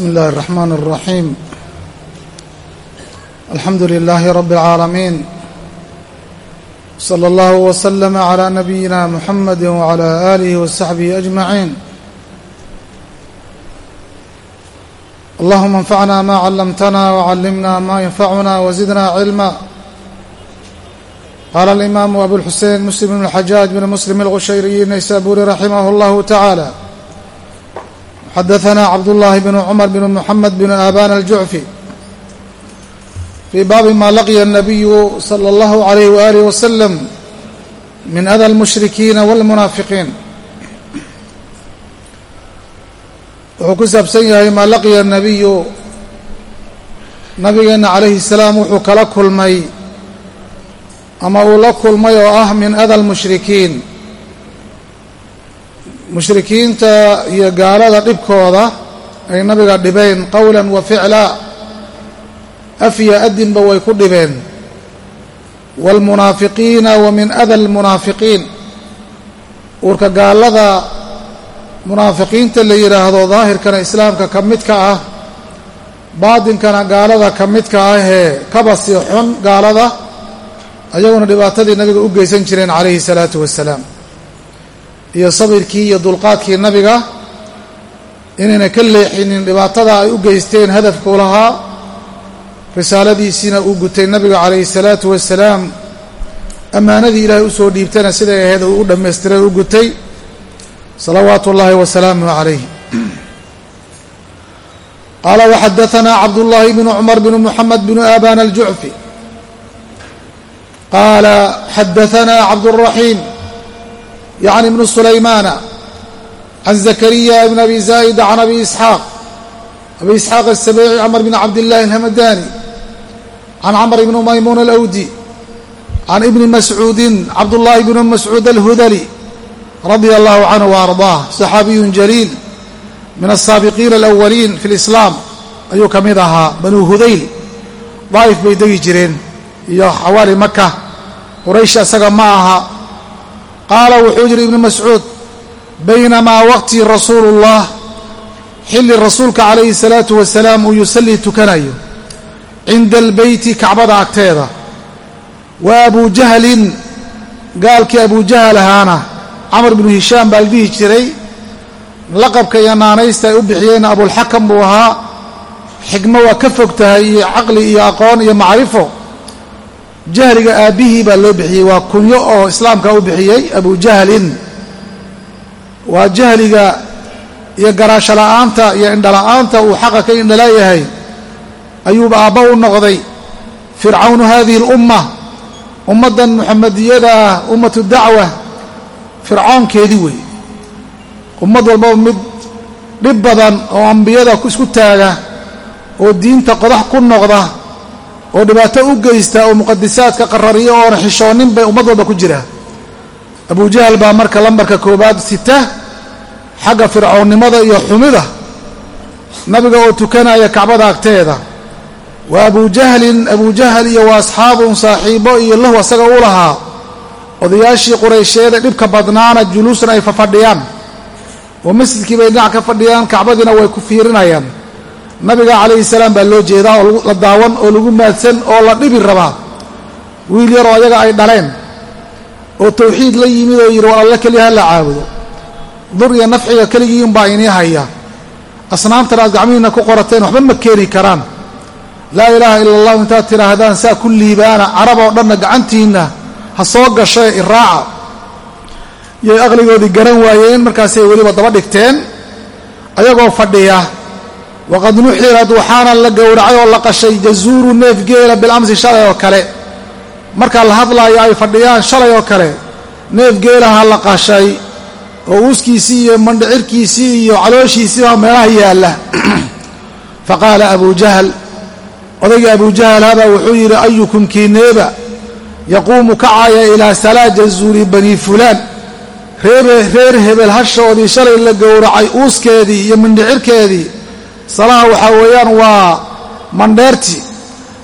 بسم الله الرحمن الرحيم الحمد لله رب العالمين صلى الله وسلم على نبينا محمد وعلى آله وصحبه أجمعين اللهم انفعنا ما علمتنا وعلمنا ما ينفعنا وزدنا علما قال الإمام أبو الحسين مسلم بن الحجاج بن مسلم الغشيري النيسابوري رحمه الله تعالى xadaثna cabdالlahi bn cmr bn mxamed bn aban الjucfi fii baabi ma laqiya الnabiyu slى اllahu عalayh walih waslm min ada اlmushrikiina wاlmunaafiqiin wuxuu ku saabsan yahay maa laqiya الnabiyu nabigeena calayhi الsalaam wuxuu kala kulmay ama uu la kulmay oo ah min ada اlmushrikiin mushrikiinta iyo gaalada dhibkooda ay nabiga dhibeen qowlan wa ficla afya adinba way ku dhibeen. Waalmunaafiqiina wa min ada almunaafiqiin uurka gaalada munaafiqiinta la yidhaahdo daahirkana islaamka ka midka ah baadinkana gaalada ka midka ahee kabasi xun gaalada ayaguna dhibaatadii nabiga u geysan jireen calayhi salaatu wassalaam iyo sabirkii iyo dulqaadkii nabiga inayna ka leexinin dhibaatada ay u geysteen hadafkuu lahaa risaaladiisiina uu gutay nabiga calayhi salaatu wasalaam ammaanadii ilaahay u soo dhiibtana siday ahayd uu u dhammaystiray u gutay salawaatu ullaahi wasalaamuh calayh qaala waxadaanaa cabdullaahi bnu cumar bnu muxamed bnu aban aljucfi qaala xadaanaa cabduraxiim yعni بن سulaymaana عan زكريا بن أbي زايد عن أbي إسحاaq أbي إسحاaq السبيعي cمر بن cabd اللahi الهمdاني عن cمر بن maymuن الأwdي عن iبن مسعوudi cabdاللahi بن مسعوud الهudلي رضي الله عنه وأرضاه صxaabiي جليل min الsaaبقيiن الأولين في الإسلام ayuu ka mid ahaa bنو hudayl ضaa'if bay degi jireen iyo xawaali maka quraysh isaga ma aha qaala wuxuu yidhi ibnu mascuud baynamaa waqtii rasuulu ullah xilli rasuulka calayhi salaatu wasalaam uu yusallii tukanayo cinda albeyti kacbada agteeda. Wa abuu jahlin gaalkii abujahal ahaana camar binu hishaam baa la dhihi jiray laqabka iyo naanaysta ay u bixiyeen abulxakam buu ahaa. Xigmo waa ka fog tahay iyo caqli iyo aqoon iyo macrifo jahliga aabbihii baa loo bixiyey. Waa kunyo oo islaamka u bixiyey abu jahlin. Waa jahliga iyo garaasho la'aanta iyo indhala-aanta uu xaqa ka indhalayahay ayuuba aabba u noqday fircawnu hadihi اlumma ummaddan muxamadiyada ah ummatu dacwa fircoonkeedii wey ummad walbaba mid dhib badan oo ambiyada isku taaga oo diinta qodax ku noqda oo dhibaato u geysta oo muqadisaadka qarariyo oona xishoonin bay ummad walba ku jira abujahal baa marka lambarka koowaad sita xagga fircoonnimada iyo xumida nabiga oo tukanaya kacbada agteeda. Wa abujahlin abujahal iyo wa asxaabun saaxiibo iyo lahu asaga u lahaa. Odayaashii quraysheede dhibka badnaana juluusan ay fafadhiyaan. Oo masjidkii bay dhinac ka fadhiyaan kacbadiina way ku fiirinayaan nabiga calayhi salaam baa loo jeedaa oo la daawan oo lagu maadsan oo la dhibi rabaa. Wiil yaroo ayaga ay dhaleen oo tawxiid la yimid oo yidhi war alle keliya ha la caabudo. Dur iyo nafciga keligii unbaa inii haya. Asnaamtan aad gacmihiinna ku qorateen waxba ma keeni karaan. Laa ilaaha ila allah intaad tidhaahdaan saa ku liibaana carab oo dhanna gacantiinna ha soo gasho ee iraaca. Yay aqligoodii garan waayeen markaasay weliba daba dhigteen ayagoo fadhiya waqad nuxirad waxaana la gowracay oo la qashay jazuuru neef geela bilamsi shalay oo kale marka la hadlaayo ay fadhiyaan shalay oo kale neef geelaha la qashay oo uuskiisii iyo mandhicirkiisii iyo calooshiisiibaa meelaha yaalla fa qaala abu jahl odaygii abu jahl habaa wuxuu yidhi ayukum kiineeba yaquumu kacaya ilaa salaa jazuuri bani fulaan reer hebel hashoodii shalay la gowracay uuskeedii iyo mandhicirkeedii salaha waxaa weeyaan waa mandheerti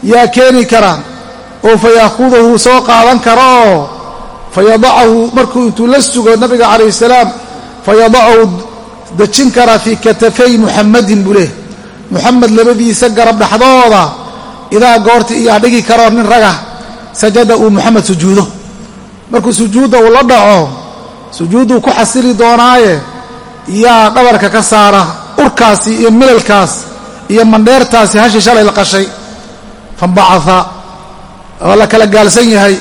yaa keeni kara oo fa yaakudahu soo qaadan kara oo fa yadacahu markuu intuu la sugo nabiga calayh salaam fa yadacahu dejin kara fii katafay muxammadin buu leh muxamed labadiisa garab dhexdooda idaa goorta iyaa dhigi karo nin raga sajada uu muxamed sujuudo. Markuu sujuudda uu la dhaco sujuudduu ku xasili doonaaye yaa dhabarka ka saara urkaasi iyo milalkaas iyo mandheertaasi hashi shalay la qashay. Fambacaa oo la kala gaalsan yahay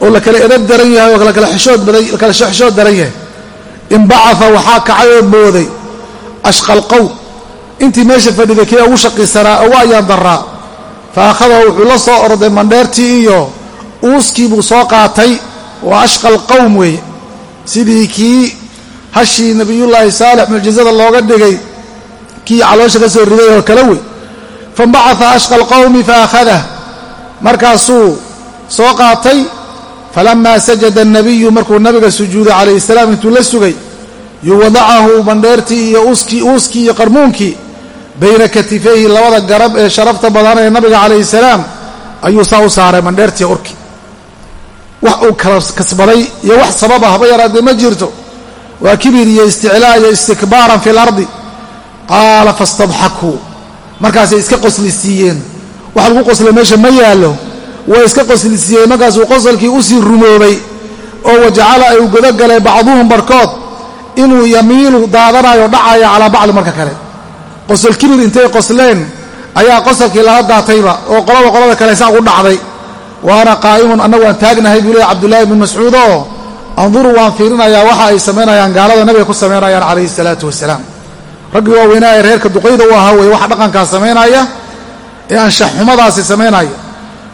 oo la kala edab daran yahay oo lakala xishood daran yahay. Inbacaa waxaa kacay oo booday ashqal qow. Intii meesha fadhiday kii ugu shaqiisanaa ugu ayaan daraa fa akhadahu wuxuu la soo orday mandheertii iyo uuskii buu soo qaatay. Waa ashqal qowm weeye. Sidii kii hashii nabiyullaahi saalix mucjizada looga dhigay kii caloosha ka soo riday oo kale wey. Fambacaa ashqa alqowmi fa akhadah markaasuu soo qaatay falamaa sajada annabiyu markuu nabiga sujuuday calayhi salaam intuu la sugay yuwadacahu bandheertii iyo uuskii iyo qarmuunkii bayna katifayhi labada garab ee sharafta badan ee nabiga calayhi salaam ayuu saa u saaray bandheertii urki wax uu kala kasbaday iyo wax sababa haba yaraadee ma jirto. Waa kibir iyo isticlaa iyo istikbaaran fi lardi qaala fastadxakuu markaasay iska qosli siiyeen wax lagu qosla meesha ma yaallo. Way iska qosli siiyeen markaasuu qosolkii u sii rumoobay oo wajacala ay godogalay bacduhum barkood inuu yamiilu daadanayo dhacayo calaa bacdi marka kale. Qosol kibir intay qosleen ayaa qosolkii lala daatayba oo qolaba qolada kale saa ugu dhacday. Waana qaa'imun annagu aan taagnahay buu leey cabdullaahi bn mascuud oo anduru waan fiirinayaa waxa ay samaynayaan gaalada nabiga ku samaynayaan calayhi salaatu wasalaam raggii waaweynaa ee reerka duqayda u ahaa weye waxa dhaqankaas samaynaya ee anshaxxumadaasi samaynaya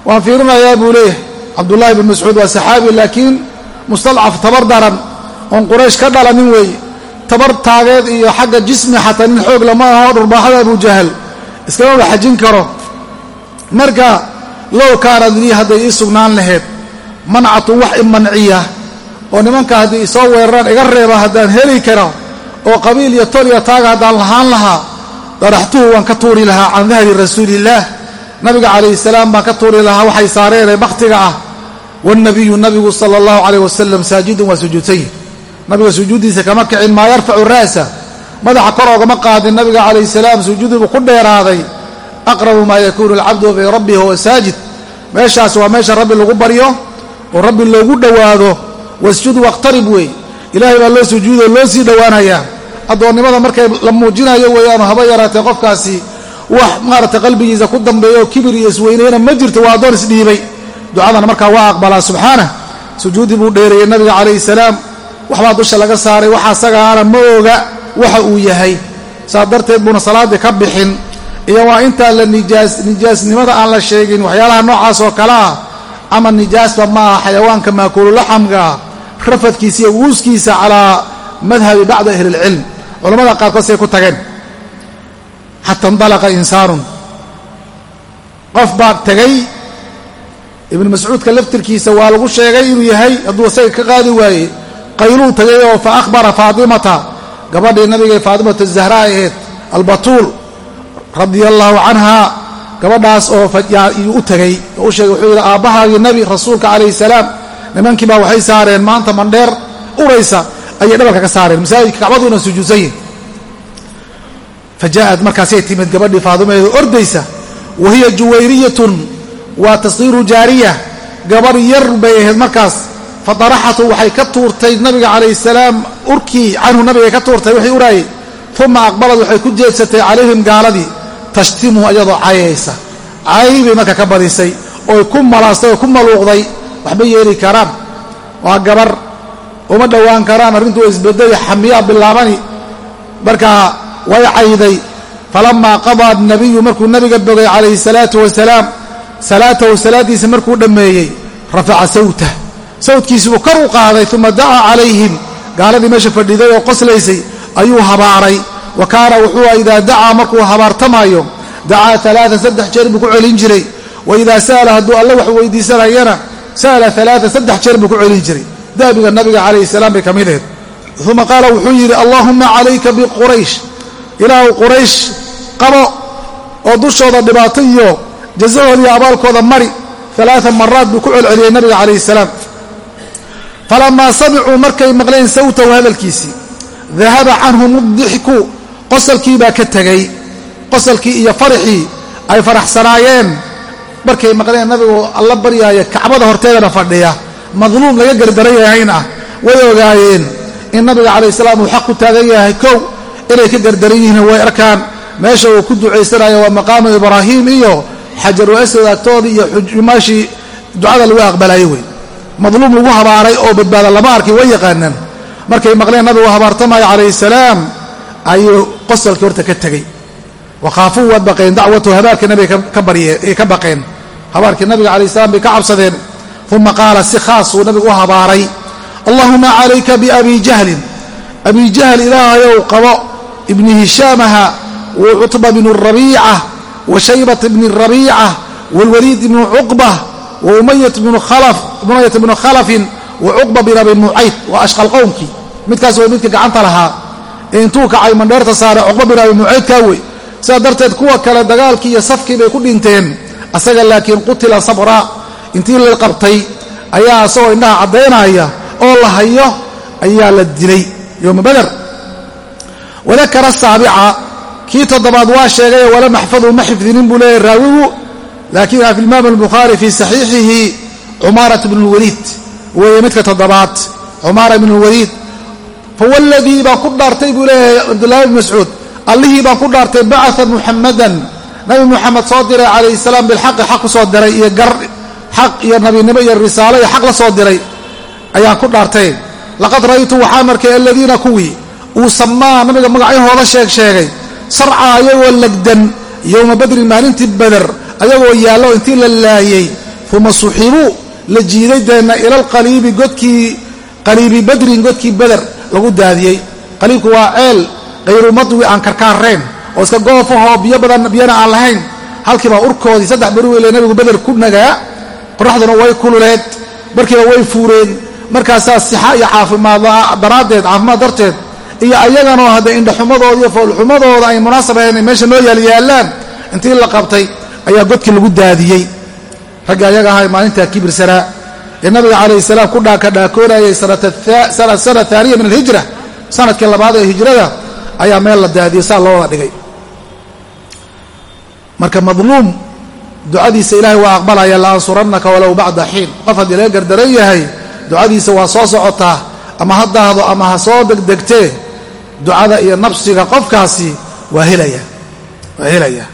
waan fiirinayaa buu leeyahay cabdullaahi bn mascuud waa saxaabi laakiin mustadcaf tabar daran oon quraysh ka dhalanin weeye tabar taageed iyo xagga jismi xataa nin xoog lama aho dhurbaaxada abujahal iskama la xajin karo. Marka low kaanad lii hadday ii sugnaan laheyd mancatun wax imanciya oo nimanka haddii isoo weeraraan iga reeba haddaan heli karo oo qabiil iyo tol iyo taaga haddaan lahaan lahaa daraxtuhu waan ka tuuri lahaa can dahri rasuuliillaah nabiga calayhi salaam baan ka tuuri lahaa waxay saareenee bakhtiga ah. Wاnabiyu nabigu sala اllahu calayh wasalam saajidun waa sujuudsanyi nabiga sujuuddiisa kama kicin maa yarfacu ra'sa. Madaxa kor oogama qaadin nabiga calayhi salaam sujuudiibuu ku dheeraaday. Aqrabu maa yakuunu alcabdu bi rabbihi huwa saajid. Meeshaas waa meesha rabbi lagu baryo oo rabbi loogu dhowaado. Wasjud waqtarib wey ilaahay baa loo sujuudo loo sii dhowaanayaa addoonnimada markay la muujinayo weeyaanu haba yaraatee qofkaasi wax maaragtay qalbigiisa ku dambeeya oo kibir iyo isweyneyna ma jirto waa addoon isdhiibay. Ducadana markaa waa aqbalaa subxaanah sujuuddii buu dheereeyey nabiga calayhi salaam. Waxbaa dusha laga saaray waxa asagaana ma oga waxa uu yahay. Saas darteed buuna salaaddii ka bixin. Iyo waa intaan la nijaasnimada aan la sheegin waxyaalaha noocaas oo kale ah ama nijaasba ma aha xayawaanka maakuluulaxamkaa rafadkiisa iyo wuuskiisa calaa madhabi bacdi ahli ilcilm culamada qaarkood say ku tageen. Xata indalaqa insaanun qof baa tegay ibnu mascuudka laftirkiisa waa lagu sheegay inuu yahay hadduu isaga ka qaadi waayey qayluu tagay oo fa akhbara faatimata gabadhii nabiga faatimatu zahra ahayd albatuul radia allaahu canhaa gabadhaas oo u tagay oo u sheegay wuxuu yidhi aabbahaagii nabi rasuulka calayhi salaam nimankii baa waxay saareen maanta mandheer uraysa ayay dhabarka ka saareen masaajidka kacbaduuna sujuudsan yihiin fa ja'ad markaasay timid gabadhii faadimaeedu ordaysa wa hiya juwayriyatun waa tasdiiru jaariya gabarh yar bay ahayd markaas fadaraxatu waxay ka tuurtay nabiga calayhi salaam urkii canhu nabigay ka tuurtay wixii uraayey uma aqbalad waxay ku jeedsatay calayhim gaaladii tashtimuhu iyadoo cayaysa cay bay marka ka badisay oy ku malaastay oo ku maluuqday waxba yeeli karaan waa gabar uma dhowaan karaan arrintu way isbedeli xamiyaa bilaabani markaa way cayday. Falamaa qadaa nabiyu markuu nabiga bogay calayhi salaatu wasalaam salaatahu salaaddiisa markuu dhammeeyey rafaca sawtah. Sawdkiisibuu kor u qaaday uma dacaa calayhim. Gaaladii meesha fadhiday oo qoslaysay ayuu habaaray. Wa kaana wuxuu idaa dacaa markuu habaartamaayo dacaa alaaan saddex jeer buu ku celin jiray. Wa idaa sa'ala hadduu alle wax weydiisanayana sa'ala alaaan saddex jeer buu ku celin jiray. Daabiga nabiga calayhi salaam bay ka mid ahayd. Uma qaala wuxuu yidhi allaahumma calayka biquraysh ilaahu quraysh qabo oo dushooda dhibaato iyo jazahooda iyo abaalkooda mari. Alaaa maraad buu ku celceliyey nabiga calayhi salaam. Falamaa samicuu markay maqleen sawtahu hadalkiisii dahaba canhum udixku qosalkii baa ka tegey qosalkii iyo farixii ay faraxsanaayeen. Markay maqleen nabigu alla baryaaya kacbada horteedana fadhiya. Madluum laga gardaran yahayna way ogaayeen in nabiga calayh salaam uu xaq ku taagan yahay kow inay ka gardaran yihiin way arkaan. Meesha uu ku ducaysanayo waa maqaamu ibraahim iyo xajaru aswad agtoodii iyo xumaashii ducada lagu aqbalayo wey madluum lagu habaaray oo badbaada lama arki way yaqaanaan. Markay maqleen nabigu habaartamayo calayhi salaam ayuu qosolkii horta ka tegey. Wakhaafuu waad baqeen dacwatu habaarkii nabiga ka baqeen. Habaarkii nabiga calayh salam bay ka cabsadeen. Uma qaala si khaasuu nabigu u habaaray allahuma calayka biabi jahlin. Abi jahl ilaahayow qabo ibni hishaamaha wa cutba bnu rabiica wa shaybat bni rabiica waalwaliid ibnu cuqba wa umayat bnu khalafin wa cuqba bin abi mucayd waa ashqal qowmkii midkaas way midka gacanta lahaa. Ee intuu kacay mandheerta saare cuqba bin abi mucaydkaa wey. Sidaa darteed kuwa kale dagaalkii iyo safkii bay ku dhinteen. Asaga laakiin qutila sabra intii la qabtay ayaa asagoo indhaha caddaynaya oo la hayo ayaa la dilay yowma bader wadakara saabica. Kii toddobaad waa sheegaye walam axfaduu ma xifdinin buu leeyahy raawigu laakiin fi imaam albukhaari fii saxiixihi cumaarat bnu lwaliid weeye midka toddobaad cumaara bnu lwaliid fawalladii baan ku dhaartay buu leeyahay cabdullaahi bn mascuud. Allihii baan ku dhaartay bacaa muxamadan nabi muxamed soo diray calayhi salaam bilxaqi xaq ku soo diray iyo gar xaq iyo nabinimo iyo risaalo iyo xaq la soo diray. Ayaan ku dhaartay. Laqad ra'aytu waxaan arkay aladiina kuwii uu samaa nabiga magacyahooda sheeg sheegay. Sarca ayagoo legdan yowma badrin maalintii bader ayagoo yaallo intii la laayey uma suxibuu la jiiday deenna ilalqaliibi godkii qaliibi badrin godkii beder lagu daadiyey. Qaliibku waa ceel qayru madwi aan karkaareen oo iska goofahoo biyo badan biyana aan lahayn. Halkiibaa urkoodii saddex beri weyle nabigu beder ku nagaa. Qoraxduna way kululeed markiiba way fuureen. Markaasaa sixa iyo caafimaad daraaddeed caafimaad darteed iyo ayaganoo hadda indhaxumadooda iyo foolxumadooda ay munaasab ahayn ay meesha noo yaalyaallaan intii la qabtay ayaa godkii lagu daadiyey. Ragga ayaga ahay maalintaa kibirsanaa ee nabiga calayhi salaam ku dhaakadhaakoonayay sana aaniya min alhijra. Sanadkii labaad ee hijrada ayaa meel la daadiyey saa loo wada dhigay. Marka madluum ducadiisa ilaahay waa aqbalaya la ansurannaka walow bacda xiin. Qof haddii laga gardaran yahay ducadiisa waa soo socotaa ama ha daahdo ama ha soo degdegtee ducada iyo nabsiga qofkaasi waa helaya waa helaya.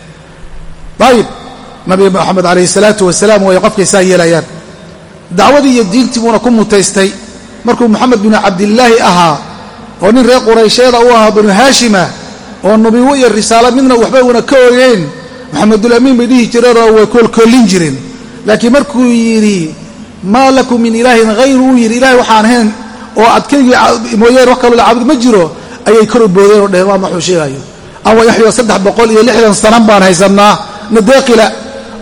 Ayib nabi moxamed calayhi salaatu wasalaam way qofkay saa yeelayaan. Dacwadii iyo diintii buuna ku mutaystay. Markuu moxamed binu cabdillaahi ahaa oo nin reer quraysheeda u ahaa banu haashima oo nubiwo iyo risaalo midna waxba una ka ogeyn maxamedulamiin bay dhihi jireenoo way koolkoolin jireen. Laakiin markuu yidhi maa lakum min ilaahin hayru uu yidhi ilahay waxaan ahayn oo aad keligii mooyeen wax kaloo la caabud ma jiro ayay kor boodeen oo dheheen waa maxuu sheegayo awa saddex boqol iyo lixdan sanan baan haysannaa nadeeqila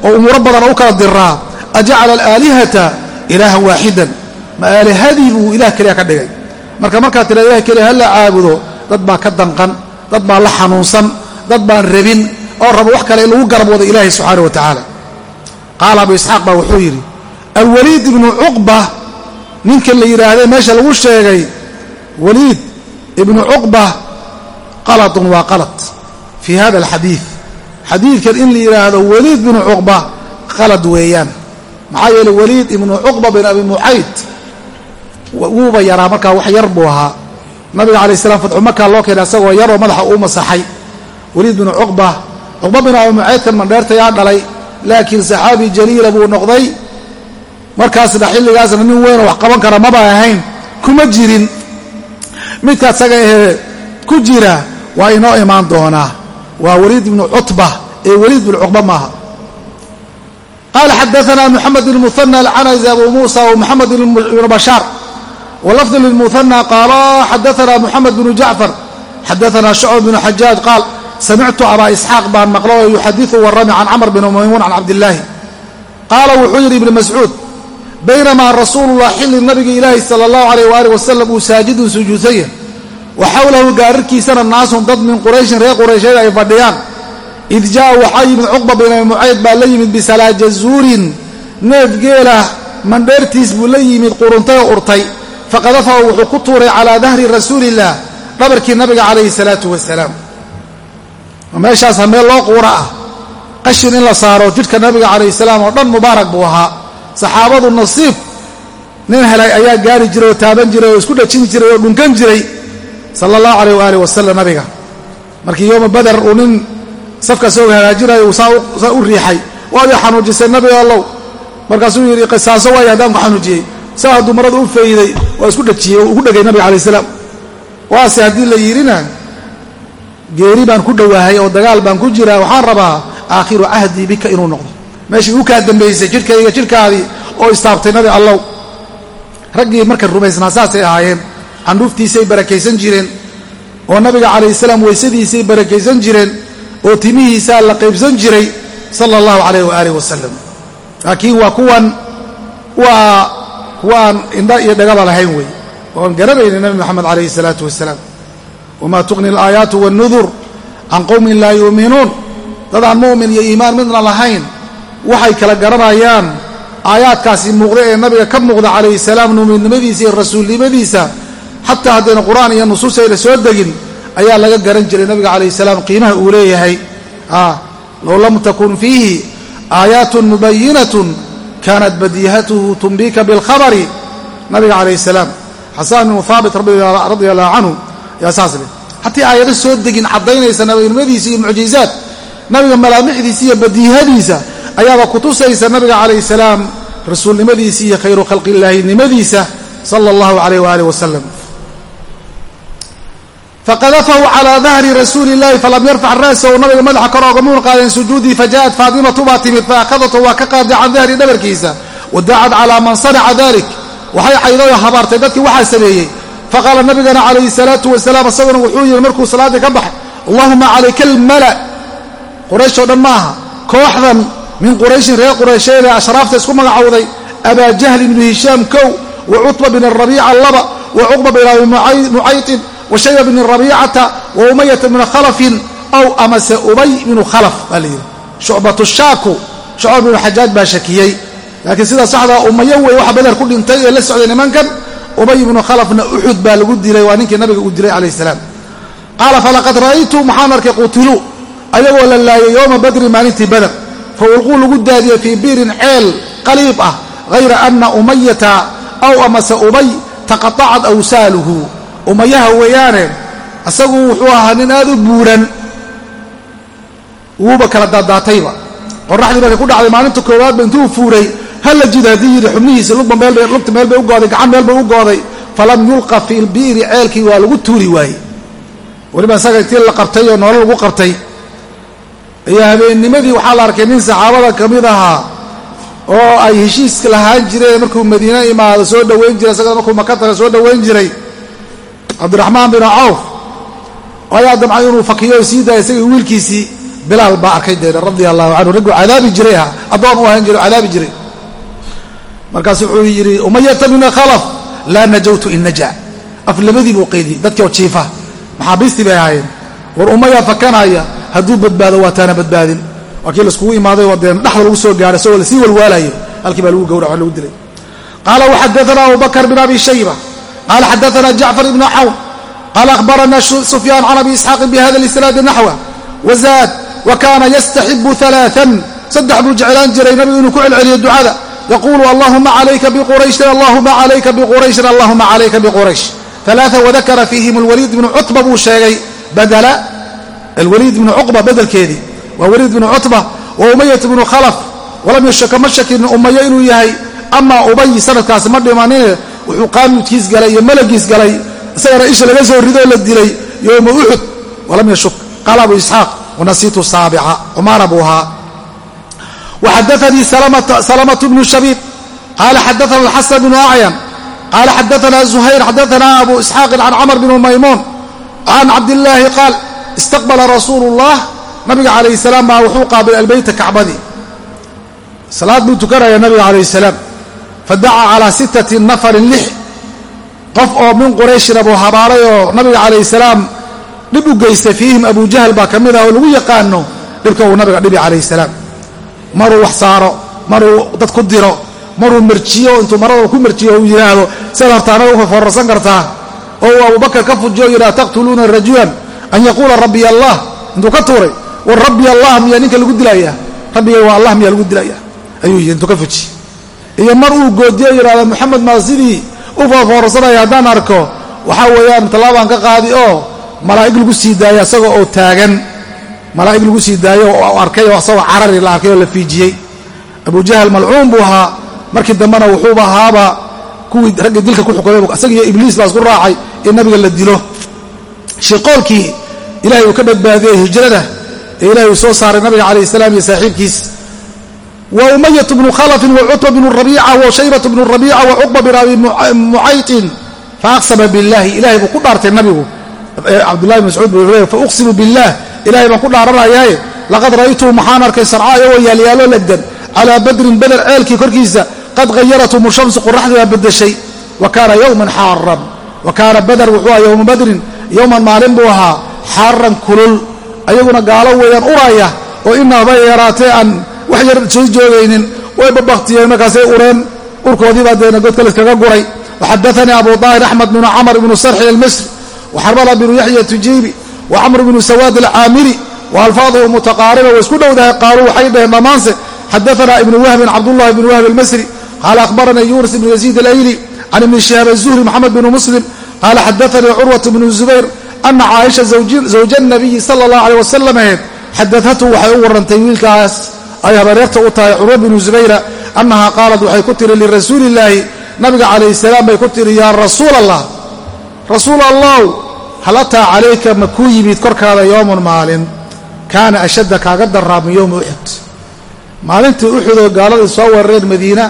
oo umuuro badan oo u kala diraa ajacala alaalihata ilaahan waaxidan. Ma aalihadii buu ilah keliya ka dhigay. Marka markaad tira ilaha keliya ha caabudo dad baa ka danqan dad baa la xanuunsan dad baan rabin oo rabo wax kale in lagu garab wado ilaahay subxaana wa tacaala qaala abu isxaaq baa wuxuu yidhi alwaliid ibnu cuqba ninkan la yidhaahday meesha lagu sheegay waliid ibnu cuqba qalatun waa qalat fii hada alxadiid xadiidkan in la yidhaahdo waliid binu cuqba qalad weeyaan. Maxaa yeeley waliid ibnu cuqba bin abi mucayd wuuba yaraa markaa wax yar buu ahaa. Nabiga calay slam fatxu makaa loo keenay asagoo yaroo madaxa uu masaxay. Waliid binu cuqba cuqba bin abi mucaydkan mandheertayaa dhalay laakiin saxaabi jaliila buu noqday. Markaasna xilligaasna nin weynoo wax qaban kara maba ahayn. Kuma jirin midka asaga ahee ku jira waa inoo imaan doonaa. Waa waliid ibnu cutba. Ee waliid binu cuqba maaha. Qaala xadaana moxamed bn muhana alcanazi abu muusa wmoxamed ibnu bashaar. Walafdu lilmuhana qaala xadaana moxamed bnu jacfar. Xadaana shucb bnu xajaaj qaal samictu abaa isxaaq baan maqlo yuxadiu warrami can camr bin maymuun can cabdillaahi. Qaala wuxuu yidhi ibnu mascuud baynamaa rasuulullah xilli nabiga ilaahi sala allahu alayh waaalih wasalam uu saajidun sujuudsanya wa xowlahu gaararkiisana naasun dad min qurayshin reer quraysheed ay fadhiyaan id jaa'a waxaa yimid cuqba bin abi mucayd baa la yimid bisalaajazuurin neef geelah mandheertiis buu la yimid quruntay oo urtay faqadafahu wuxuu ku tuuray calaa dahri rasuuliillah dhabarkii nabiga calayhi salaatu wasalaam meeshaas meel loo quura ah qashin in la saaro jidhka nabiga calayhi salaam oo dhan mubaarak buu ahaa saxaabadu nasiib. Nin helay ayaa gaari jiray oo taaban jiray oo isku dhajin jiray oo dhunkan jiray sala allahu calayh waaalih wasalam nabiga markii yooma bader uu nin safka soo hagaajinayo uu saa u riixay. Waad ii xanuujisay nabiga allow? Markaasuu yidhi qisaaso waaya haddaan ku xanuujiyey. Saa hadduu marada u fayday waa isku dhajiyey ugu dhegay nabiga calayh salaam. Waase haddii la yidhina geeri baan ku dhowaahay oo dagaal baan ku jiraa waxaan rabaa aakhiru cahdii bika inuu noqdo meeshii u kaa dambaysay jidhkayga jidhkaadii oo istaabtay nabi allow. Raggii marka rumaysnaa saasay ahaayeen. Candhuuftiisay barakaysan jireen. Oo nabiga calayhi salaam weysadiisay barakaysan jireen. Oo timihiisaa la qaybsan jiray sala allahu calayh waaalih wasalam laakiin waa kuwan waa kuwaan indha iyo dhagaba lahayn wey. Oan garanayna nabi moxamed calayhi salaatu wasalaam wamaa tuqni alaayaatu waannudur can qowmin laa yuuminuun dadaan mu'min iyo iimaan midna lahayn waxay kala garanayaan aayaadkaasi muuqda ee nabiga ka muuqda calayhi salaam nuuminimadiisa iyo rasuulnimadiisa. Xataa haddayna qur'aan iyo nusuusayna soo degin ayaa laga garan jiray nabiga calayhi salaam qiimaha uu leeyahay. Low lam takun fiihi aayaatun mubayinatun kaanat badihatuhu tumbika bilkhabari. Nabiga calayhi salaam xasaan bnu haabit radia allahu canhu yaa saas leh hatii aayado soo degin caddaynaysa nabinimadiisa iyo mucjizaad nabiga malaamixdiisa iyo badiihadiisa ayaaba kutusaysa nabiga calayhi salaam rasuulnimadiisa iyo khayru khalqillaahinimadiisa sala allahu calayh waaalih wasalam faqadafahu calaa dahri rasuuli illahi falam yarfac ra'sahu nabiga madaxa kor oogamuun qaadeen sujuudii fajaءat faatimatu baa timid faakhadathu waa ka qaaday can dahri dhabarkiisa wadacad calaa man sanaca dalik waxay cayday habaartay dadkii waxaa sameeyey. Faqaala nabigana calayhi salaatu wasalaam isaguna wuxuu yihi markuu salaaddii ka baxay allahuma calayka almala. Quraysh oo dhan ma aha kooxdan min qurayshin reer quraysheede ashraafta isku magacowday abaa jahli bnu hishaam kow wa cutba bin rabiica laba wa cuqba bin abi mucaytin wa shayba bni rabiicata wa umayata bni khalafin ow amase ubay bnu khalaf baa layidhi shucbatu shaaku shucba binu xajaaj baa shakiyey. Laakiin sida saxdaa umayo wey waxa beder ku dhintay ee la socday nimankan ubay ibnu khalafna uxud baa lagu dilay waa ninkii nabiga uu dilay calayh salaam. Qaala falaqad ra'aytu maxaan arkay qutiluu ayagoo la laayay yowma badrin maalintii bader fa ulquu lagu daadiyey fii biirin ceel qaliib ah hayra ana umayata aw amase ubay taqatacad awsaaluhu. Umayaha weeyaane isagu wuxuu ahaa nin aad u buuran. Wuuba kala daadaatayba. Qoraxdii markay ku dhacday maalinta koowaadba intuu fuuray halla jid haddii yidhi xubnihiisa lugta meel bay u gooday gacan meel bay u gooday. Falam yulqa fi lbi'ri ceelkii waa lagu tuuri waayey. Weliba isaga intii la qabtay oo noolo lagu qabtay iyo habeennimadii waxaa la arkay nin saxaabada ka mid ahaa oo ay heshiiska lahaan jireen markuu madiine imaado soo dhoweyn jiray isagoo markuu maka taga soo dhoweyn jiray. Cabdiraxmaan bin cawf ayaa damcay inuu fakiyo sii daaya isagii wiilkiisii bilaal baa arkay dee radia allahu canhu ragguu cadaabi jiray ah addoon u ahaan jiray o cadaabi jiray. Markaasu wuxuu yidhi umayata bna khalaf laa najawtu in naja. Af labadii buu qaydiyey dadkii oo jiifa maxaabiistii bay ahaayeen. War umaya fakanaya hadduu badbaado waa taana badbaadin. Waa kii laiskugu imaaday oo dee dhexda lagu soo gaaray isagoo la sii walwaalayo halkii baa lagu gawrac lagu dilay. Qaala waxadaana abu bakr bin abi shayba. Qaala xadaana jacfar ibnu cawn qaala akhbarana sufyaan can abi isxaaqi bihada lisnaadi naxwa wazaad wa yastaxibu alaaan saddex buu jeclaan jiray nabigu inuu ku celceliyo ducada. Yaqulu allahuma calayka biqurayshin allahuma calayka biqurayshin allahuma calayka biquraysh alaaa wadakara fiihim alwaliid bnu cutba buu sheegay badala alweliid bnu cuqba bedelkeedii waa weliid bnu cutba wa umayata bnu khalaf walam yashaka ma shakin umayo inuu yahay amaa ubayi sanadkaasi ma dhimanine wuxuu qaanuudkiis galay iyo malagiis galay isagana isha laga soo ridoo la dilay yowma uxud walam yashuk qaala abu isxaaq wanasiitu saabica cumaara buu ahaa waxadaanii salamatu bnu shabiib qaala xadaana xasan bnu acyan qaala xadaana zuhayr xadaana abu isxaaqin can camr bn maymuun can cabdillaahi qaal istaqbala rasuulullaah nabiga calayhi salaam baa wuxuu qaabilay albeyta kacbadii. Salaad buu tukanaya nabiga calayhi salaam. Fadacaa calaa sittati nafarin lix. Qof oo min qurayshina buu habaaray oo nabiga calayhi salaam dhib u geystay fiihim abu jahal baa ka mid ah oo lagu yaqaano dhibka uu nabiga dhibi calayhi salaam. Maruu wax saaro maruu dad ku diro maruu marjiyo intuu marada ku marjiyo uu yidhaahdo siaad hortaanada ufoorarsan kartaa. Oo uu abubakar ka fujiyo o yidhaha taqtuluuna rajulan? An yaquula rabbiy allah intuu ka tuuray war rabbi allah miyaa ninka lagu dilayaa rabbigay waa allah miyaa lagu dilayaa ayuu yidhi intuu ka fuji iyo mar uu goodiyo yidhahda moxamed maa sidii u foofoorsanaya haddaan arko waxaa weeyaan tallaabaan ka qaadi oo malaa'ig lagu sii daayo isagoo oo taagan malaa'ig lagu sii daayo oo arkay oo isagoo carari la arkay oo la fiijiyey abujahal malcuun buu ahaa markii dambena wuxuuba ahaaba kuwii raggii dilka ku xukumay ibliis baa isku raacay in nabiga la dilo shiqoolkii ilahay uu ka badbaadiyey hijrada ee ilahay uu soo saaray nabiga calayh salaam iyo saaxiibkiis. Wa umayat bnu khalafin wa cutba bnu rabiica wa shaybat bnu rabiica wa cuqba bin abi mucaytin faaqsama billahi ilahay buu ku dhaartay nabigu. Cabdullahi mascuud buu leey fauqsimu billah. Ilahay baan ku dhaaranayaaye laqad ra'aytuhu maxaan arkay sarcaa iyagoo yaalyaalo legdan. Calaa badrin beder ceelkii korkiisa qad hayarathum shamsu qoraxdii baa bedeshay wa kaana yowman xaaran. Wa kaana badar wuxuu aha yowma badrin yowman maalin buu ahaa xaaran kulul ayaguna gaalo weeyaan uraya oo inaaba yaraatee aan wax yar soo joogaynin way babaktiyeen markaasay ureen urkoodii baa deena godka layskaga guray. Waxadaanii abu daahir axmed bnu camr bnu sarxi almisri waxarbala bnu yaxya tujiibi wa camr bnu sawaad alcaamiri wa alfaaduhu mutaqaariba way isku dhowdahay qaaluu waxay dhaheen dhammaanse xadaana ibnu wahbin cabdullahi bnu wahb almisri qaala ahbaranii yunis ibnu yaziid alayli can ibni shihaab azuhri moxamed bnu muslim qaala xadaanii curwat bnu zubayr ana caaisha zawja nabiyi sala allah aleh wasalam aheed xadaatu waxay u warantay wiilkaas ay habareerta u tahay curwa bnu zubayra annaha qaalat waxay ku tiri lirasuuli illaahi nabiga calayhi salaam bay ku tiri yaa rasuul allah rasuul allow hal ataa calayka ma kuu yimid korkaada yowmun maalin kaana ashadda kaaga daraa min yowmi uxud maalintii uxud oo soo weerareen madiina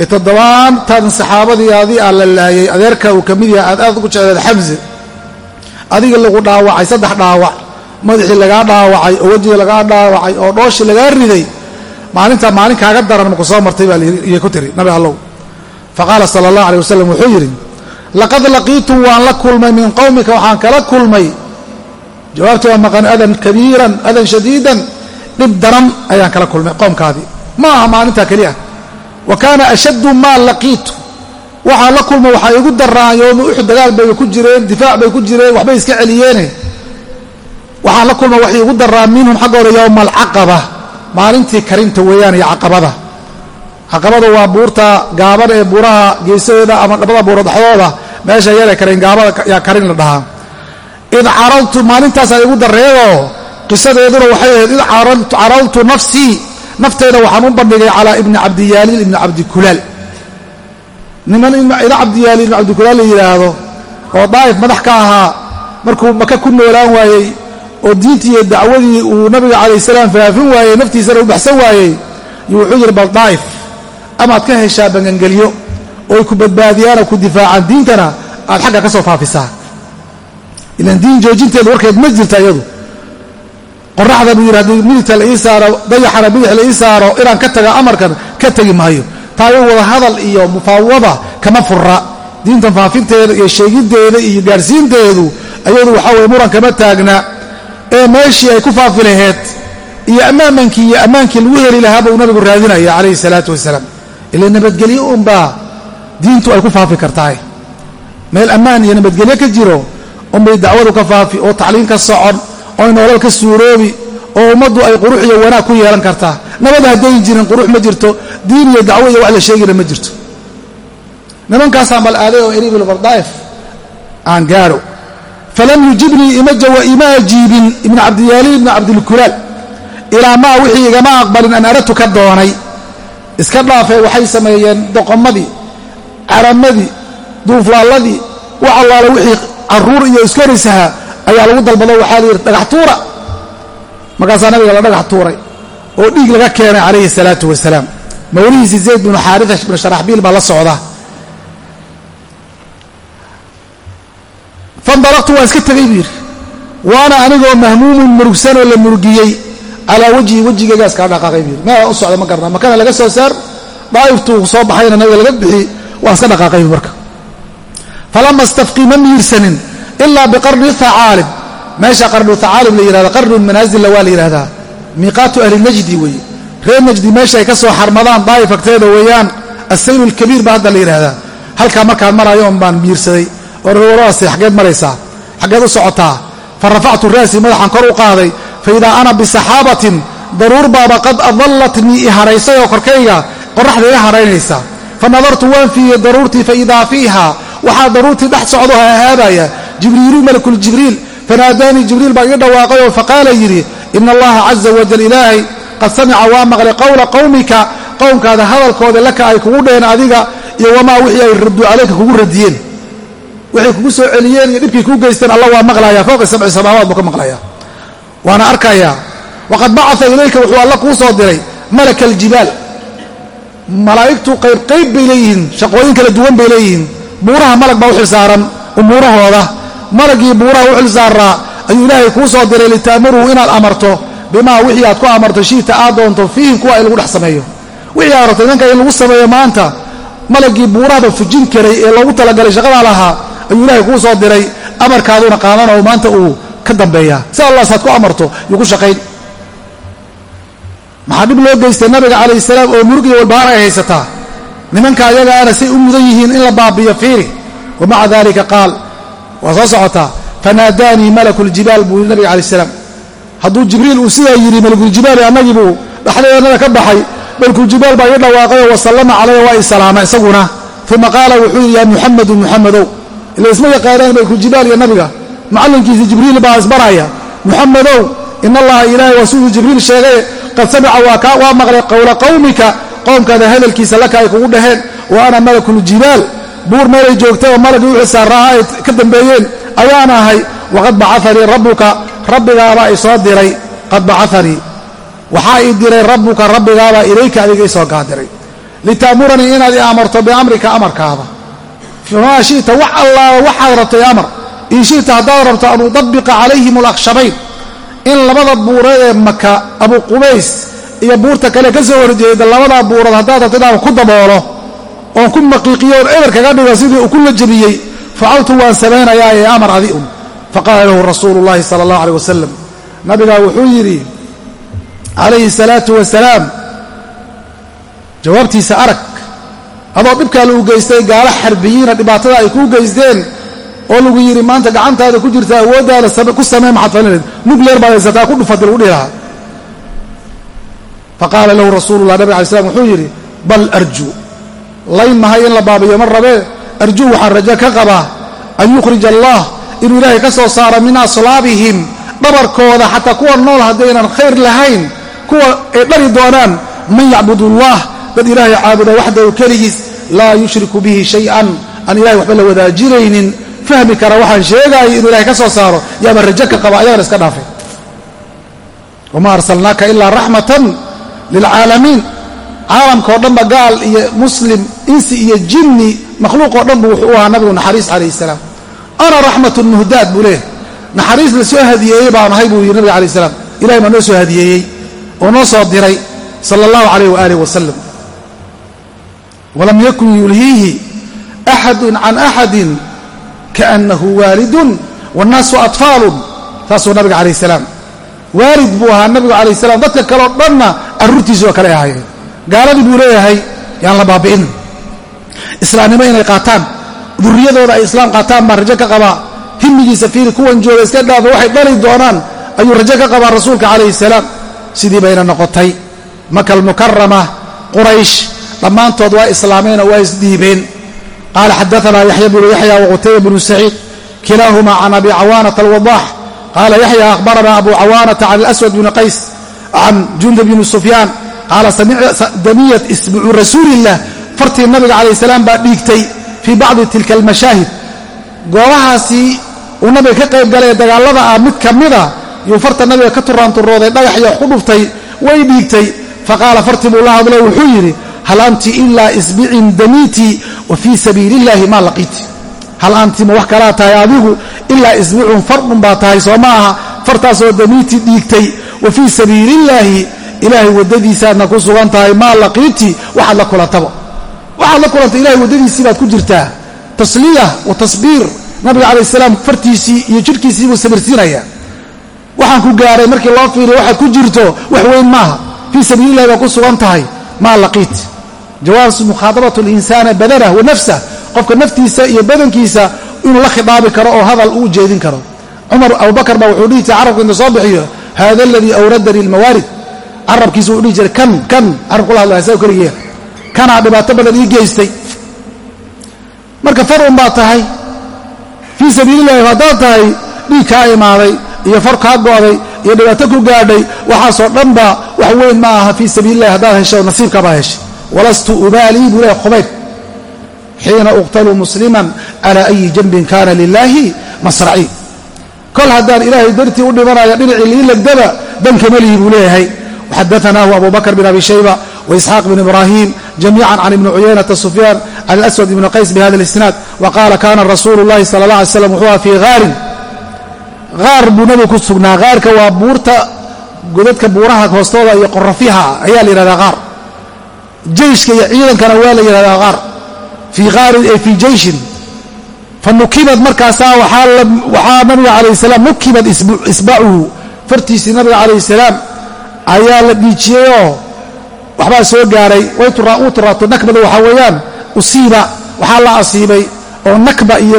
ee toddobaantan saxaabadii adii aa la laayay adeerka uu ka mid yahay aad aad ugu jecleed xamse. Adiga lagu dhaawacay saddex dhaawac. Madaxii lagaa dhaawacay oo wejigii lagaa dhaawacay oo dhooshii lagaa riday. Maalintaa maalin kaaga daran maku soo martay baa ku tiri nabi allow. Faqaala sala allah alay wasalam wuxuu yidhi laqad laqiitum waan la kulmay min qowmika waxaan kala kulmay. Jawaabtii waa maqan adan kabiiran adan shadiidan dhib daran ayaan kala kulmay qoomkaadii ma aha maalintaa keli ah wa kaana ashaddu maa laqiitu. Waxaan la kulmay waxaa igu daraan yowma uxud dagaal bay ku jireen difaac bay ku jireen waxbay iska celiyeene. Waxaan la kulmay waxay igu daraan minhum xaggooda yowma alcaqaba maalintii karinta weeyaan iyo caqabada. Caqabada waa buurta gaaban ee buuraha geesaheeda ama dhabada buura dhaxdooda meesha yare karayn gaabada yaa karin la dhahaa. Id caradtu maalintaasaa igu dareedoo qisadeeduna waxay ahayd id caradtu nafsii nafteeda waxaan u bandhigay calaa ibni cabdiyaaliil ibni cabdikulaal. Niman ila cabdiyaaliil ibni cabdikulaal la yidhaahdo oo daa'if madax ka ahaa markuu maka ku noolaan waayey oo diintii iyo dacwadii uu nabiga calayh salaam faafin waayey naftiisana u baxsan waayey yuu wuxuu yidhi bal daa'if amaad ka heshaa bangangelyo oo ay ku badbaadiyaan oo ku difaacaan diintana aad xagga ka soo faafisaa. Ilan diin joojinteeda warkeed ma jirta iyadu qoraxda buu yidhi haddii midigta la ii saaro dayaxana bidix la ii saaro inaan ka taga amarkan ka tegi maayo. Taayo wada hadal iyo mufaawada kama fura diintan faafinteeda iyo sheegiddeeda iyo gaarsiinteedu ayadu waxaa weye muran kama taagna. Ee meeshii ay ku faafi laheed iyo ammaamankii iyo ammaankii lagu heli lahaa buu nabigu raadinaya calayhi salaatu wasalaam. Ila nabadgelyo unbaa diintu ay ku faafi kartahay. Meel ammaan iyo nabadgelyo ka jiro unbay dacwadu ka faafi oo tacliin ka socon oo nolol ka suuroobi oo ummaddu ay qurux iyo wanaag ku yeelan kartaa. Nabad haddayn jirin qurux ma jirto. Diin iyo dacwo iyo wax la sheegina ma jirto. Nimankaasaan bal aaday oo iribil bardaa'if aan gaadho falam yujibnii ima ajiibin ibnu cabdiyaaliil ibnu cabdilkulaal ilaa maa wixii igama aqbalin an aradtu ka doonay. Iska dhaafee waxay sameeyeen doqomadii caramadii duuflaalladii wax allaala wixii carruur iyo iskorisaha ayaa lagu dalbado waxaa la yidhi dhagax tuura. Markaasaa nabiga la dhagax tuuray oo dhiig laga keenay calayhi salaatu wasalaam. Mawlihiisii zayd binu xaarita binu sharaxbiil baa la socda. Fandalaqtu waan iska tegay buu yidhi. Waana anigoo mahmuumun murugsanoo la murugiyey calaa wajhi wejigaygaa iskaga dhaqaaqay buu yidhi. Meelaan u socda ma garna. Makana laga soo saar daa'iftuu soo baxayna nabiga laga bixi waan iska dhaqaaqay buu marka. Falama istafqii ma miirsanin ilaa biqarni thacaalib meesha qarnu thacaalib la yihahda qarnu manaazilla waa la yidhahdaa miiqaatu ahli najdi weeye reer najdi meesha ay ka soo xarmadaan daa'if agteeda weeyaan assaylu alkabiir baa hadda la yidhahdaa halkaa markaan maraayo un baan miirsaday oo warwaase xaggeed maraysaa xaggeed u socotaa fa rafactu ra'sii madaxan kor u qaaday fa idaa ana bisaxaabatin daruur baaba qad adallatnii i haraysay oo korkayga qoraxda iga haraynaysa fa nadartu waan fiiyey daruurtii fa fiiha waxaa daruurtii dhex socdo hahaabaya jibriilu malakuljibriil fanaadaanii jibriil baa ii dhawaaqay oo faqaala yidhi ina allaha caza wajal ilaahay qad samica waa maqlay qowla qowmika qowmkaada hadalkooda laka ay kugu dheheen adiga iyo wamaa wixii ay raduu calayka kugu radiyeen. Waxay kugu soo celiyeen iyo dhibkii kuu geysteen alla waa maqlaya fooqi sabci samaawaat buu ka maqlaya waana arkayaa waqad bacaa ilayka wuxuu alla kuu soo diray malaka aljibaal malaa'igtu qayb qayb bay leeyihiin shaqooyin kala duwan bay leeyihiin. Buuraha malag baa umuurahooda malagii buuraha u xilsaaraa ayuu ilaahay kuu soo diray lita'muruu inaad amarto bimaa wixii aad ku amarto shiita aad doonto fiihim kuwa in lagu dhex sameeyo. Wixii aad rabto ninka in lagu sameeyo maanta malagii buurahaba fujin karay ee loogu talagalay shaqadaa lahaa ayuu ilaahay kuu soo diray amarkaaduna qaadanoo maanta uu ka dambeeyaa. Si allaasaad ku amarto yuu ku shaqayn. Maxaa dhib loo geystay nabiga calayh salaam oo murug iyo walbahaar ay haysataa? Nimanka ayagaana say u mudan yihiin in la baabiyo fiiri. Wa maca dalika qaal waa soo socotaa fanaadaanii malakuljibaal buu yidhi nabiga calayh salaam. Hadduu jibriil uu sidaa yidhi malakuljibaali annagii buu dhexdeennada ka baxay. Malakuljibaal baa ii dhawaaqayo wasallama calaya waa ii salaama isaguna. Uma qaala wuxuu yidhi yaa muxamedu muxamedow ila isma yaqaanaan malakuljibaal iyo nabiga. Macallinkiisi jibriil baa isbaraya muxamedow in allaha ilaahay waa siduu jibriil sheegay qad samica waa maqlay qowla qowmika qoomkaada hadalkiisa laka ay kugu dhaheen. Wa ana malakuljibaal buur meelay joogtay oo malagii u xisaaraaha ay ka dambeeyeen. Ayaan ahay waqad bacanii rabbuka rabbigaabaa i soo diray qad bacanii waxaa ii diray rabbuka rabbigaabaa ilayka adiga isoo gaadiray lita'muranii inaad i amarto biamrika amarkaada. Famaa shita wax allaaba waxaad rabtay amar. In shita haddaad rabto an udabiqa calayhim alakhshabayn in labada buureed ee maka abu qubays iyo buurta kale ka soo horjeeda labadaa buurood haddaad rabto inaan ku daboolo oon ku maqiiqiyo oon eber kaga dhigo sidii uu ku la jebiyey facaltu waan samaynayaa ee amar adi un faqaala lahu rasuulu llahi sala allah aleyh wasalam nabigaa wuxuu yidhi calayhi salaatu wasalaam jawaabtiisa arag. Adoo dhibkaa lagu geystay gaalo xarbiyiina dhibaatada ay kuu geysteen oo lagu yidhi maanta gacantaada ku jirta awooddaada ku samee maxaad falinayd nugleer baad haysataa ku dhufati lagu dhihi lahaa faqaala lahu rasuululah nabig alay slam wuxuu yidhi bal arjuu layn mahay in la baabiyo ma rabee? Arjuu waxaan rajo ka qabaa an yukhrij allah inuu ilaahay ka soo saaro min aslaabihim dhabarkooda xataa kuwa nool haddaynan khayr lahayn kuwa ay dhali doonaan. Man yacbudullah dad ilaahay caabuda waxdahu keligiis laa yushriku bihi shay-an. Aan ilahay waxba la wadaajinaynin. Fahmi kara waxaan sheegaayo inuu ilahay ka soo saaro yaaba rajo ka qaba ayagana iska dhaafay. Wamaa arsalnaaka ilaa raxmatan lilcaalamiin caalamkao dhanba gaal iyo muslim insi iyo jinni makhluuqoo dhan bu wuxuu u ahaa nabigu naxariis calayh salaam. Ana raxmatun muhdaad buu leeyahay. Naxariis la soo hadiyeeyey baan ahay buu yidhi nabiga alay salaam. Ilahay baa noo soo hadiyeeyey oo noo soo diray sala allahu calayh waaalih wasalam walam yakun yulhiihi axadun can axadin kaannahu waalidun wannaasu atfaalun saasuu nabiga calayh salaam. Waalid buu ahaa nabigu calayh salaam. Dadka kaleo dhanna carruurtiisoo kale ahaayeen gaaladii buu leeyahay yaan la baabi'in. Islaamnimo inay qaataan durriyadooda ay islaam qaataan baan rajo ka qabaa himigiisa fiiri kuwan jooga iska dhaafa waxay dhali doonaan ayuu rajo ka qabaa rasuulka calayhi salaam. Sidii bayna noqotay maka almukarama quraysh dhammaantood waa islaameen oo waa isdhiibeen qaala xadaanaa yaxya bnu yaxya waqutayba bnu saciid kilaahuma can abi cawaanata alwadaax. Qaala yaxya akhbaranaa abu cawaanata can alaswad bni qays can jundub bni sufyaan qaala damiyat isbucu rasuuliillah fartii nabiga calayh salaam baa dhiigtay fii bacdi tilka almashaahid goobahaasii uu nabiga ka qayb galay dagaallada ah mid ka mida yuu farta nabiga ka turaanturooday dhagax iyo ku dhuftay way dhiigtay faqaala fartii buu la hadlo wuxuu yidhi hal anti ilaa isbicin damiiti wa fii sabiili illaahi maa laqiiti hal anti ma wax kalaa tahay adigu ilaa isbicun fardun baa tahay soo ma fartaasoo damiiti dhiigtay wa fii sabiiliillaahi ilaahay waddadiisaadna ku sugan tahay maa laqiiti waxaad la kulantaba waxaad la kulantay ilahay waddadiisii baad ku jirtaa. Tasliya wa tasbiir nabiga calayh salaam fartiisii iyo jidhkiisii buu sabirsiinayaa waxaan ku gaaray markii loo fiiriyo waxaad ku jirto wax weyn maaha. Fii sabiilillahi baa ku sugan tahay maa laqiit jawaas mukhaadabat linsaana badanah wa nafsah. Qofka naftiisa iyo badankiisa inuu la khidaabi karo oo hadal uu jeedin karo. Cumar abubakar baa wuxuu dhihi jiray carabku inta soo bixiyo hada aladii awradanii lmawaarid carabkiisu uu dhihi jiray kan kan carab kula hadlaya saa keligeeda kanaa dhibaato badan ii geystay. Marka far un baa tahay fii sabiilillahi haddaad tahay dhiig kaa imaaday iyo far kaa go'day iyo dhibaato ku gaadhay waxaasoo dhanba wax weyn ma aha fii sabiilillahi haddaad hesho nasiibkaabaa heshay walastu ubaalii buu lehay khubayb xiina uqtalu musliman calaa ayi janbin kana lilaahi masraci kol haddaan ilaahay dartii u dhimanaya dhinacii lii legdaba danka melihi buu leeyahay xadaanaahu abu bakr bin abi shayba waisxaaq bn ibrahim jamiica can ibni cuyaynata sufyaan can alaswad ibni qays bihada lisnaad wa qaala kana rasuulu llahi sala allah alay slam wuxuu aha fii haarin haar buu nabigu ku sugnaa haarka waa buurta godadka buuraha hoostooda iyo qorafyaha ayaa la yihahdaa haar jeyshka iyo ciidankana waa la yihahdaa haar fii haarin ee fii jeyshin fa nukibad markaasaa waxaa nabiga calayh salaam nukibad isbacuhu fartiisii nabiga calayh salaam ayaa la dhiijiyeyoo waxbaa soo gaaray wuu turaabto nakbada waxaa weeyaan usiiba waxaa la asiibay oo nakba iyo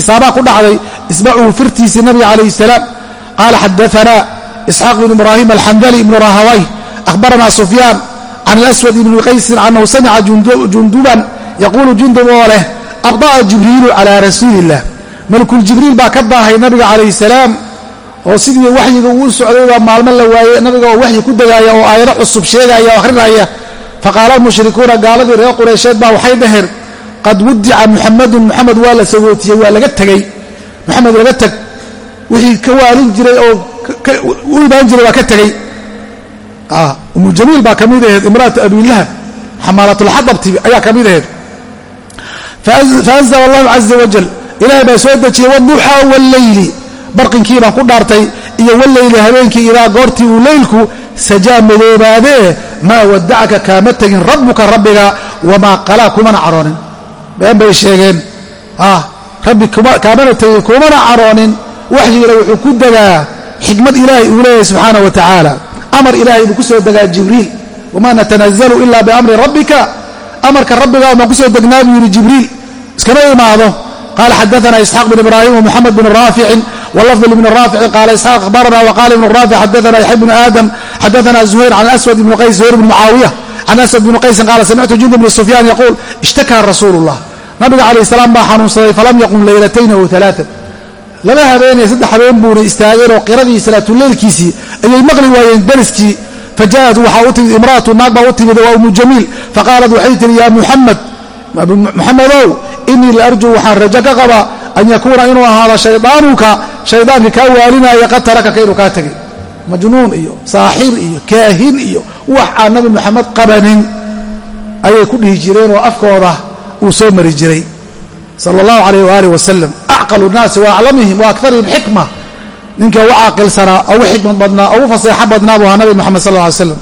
isaabaa ku dhacday isbacuhu firtiisii nabiga calayh salaam. Qaala xadaanaa isxaaq bn ibraahim alxandali ibnu rahaway ahbaranaa sufyaan can alaswad ibni qaysin annahu samica junduban yaquulu jundub oo leh abda'a jibriilu calaa rasuuli illah malkuljibriil baa ka daahay nabiga calayh salaam oo sidii waxyiga uu socday baa maalmo la waayey nabiga oo waxyi ku dagaaya oo aayado cusub sheegaya oo akhrinaya. Faqaala almushrikuuna gaaladii reer qureysheed baa waxay dhaheen qad wudica muxamadun muxamed waa la sagootiyey waa laga tegey muxamed laga teg wixii ka waalin jiray oo u imaan jiray waa ka tegey umu jamiil baa ka mid imraatu abilahab xamaalatulxadabti ayaa ka mid aheed faanzla allahu caza wajal ilaahay baa soo dejiyey waduxaa walleyli barqinkii baan ku dhaartay iyo walleyli habeenkii idaa goortii uu leylku sajaa madoobaadee maa wadacaka kaama tegin rabbuka rabbiga wamaa qalaa kumana caroonin. Been bay sheegeen rabbi kaamana tegin kumana caroonin. Waxyiina wuxuu ku degaa xikmad ilaahay uu leeyahay subxaana wa tacaala. Amar ilaahay buu ku soo degaa jibriil. Wamaa natanazalu ila biamri rabbika. Amarka rabbigaa baan ku soo degnaa buu yidhi jibriil. Iskama imaado. Qaala xadaana isxaaq bn ibraahim wmuxamed bn raaficin wlafd ibn raaficin qaala isxaaq akhbarana wqala ibn raafic xadaana yaxya bn aadam xadaana zuhayr can aswad ibn qays zuhayr bn mucaawiya can aswad bn qaysin qaala samictu jundub bn sufyaan yaquul ishtakaa rasuulu llah nabiga calayh salaam baa xanuunsaday falam yaqum leylatayn aw alaaan laba habeenee saddex habeen buuna istaageenoo qiradii salaatuleylkiisii ayay maqli waayeen dariskii fajaءat waxaa u timid imraatu naag baa u timid waa umu jamiil faqaalat waxay tihi yaa muxamed muxamedow inii la arjuu waxaan rajo ka qabaa an yakuuna inuu ahaado shaydaanuka shaydaankii kaa waalinaya qad tarakaka inuu kaa tegay majnuun iyo saaxir iyo kaahin iyo wax aan nabi moxamed qabanin ayay ku dhihi jireen oo afkooda uu soo mari jiray sala allahu calayh waaalih wasalam acqalu nnaasi wa aclamihim wa akarihim xikma ninka ugu caaqilsanaa ugu xikmad badnaa ugu faseexo badnaa buu ahaa nabi moxamed sal lla ly slam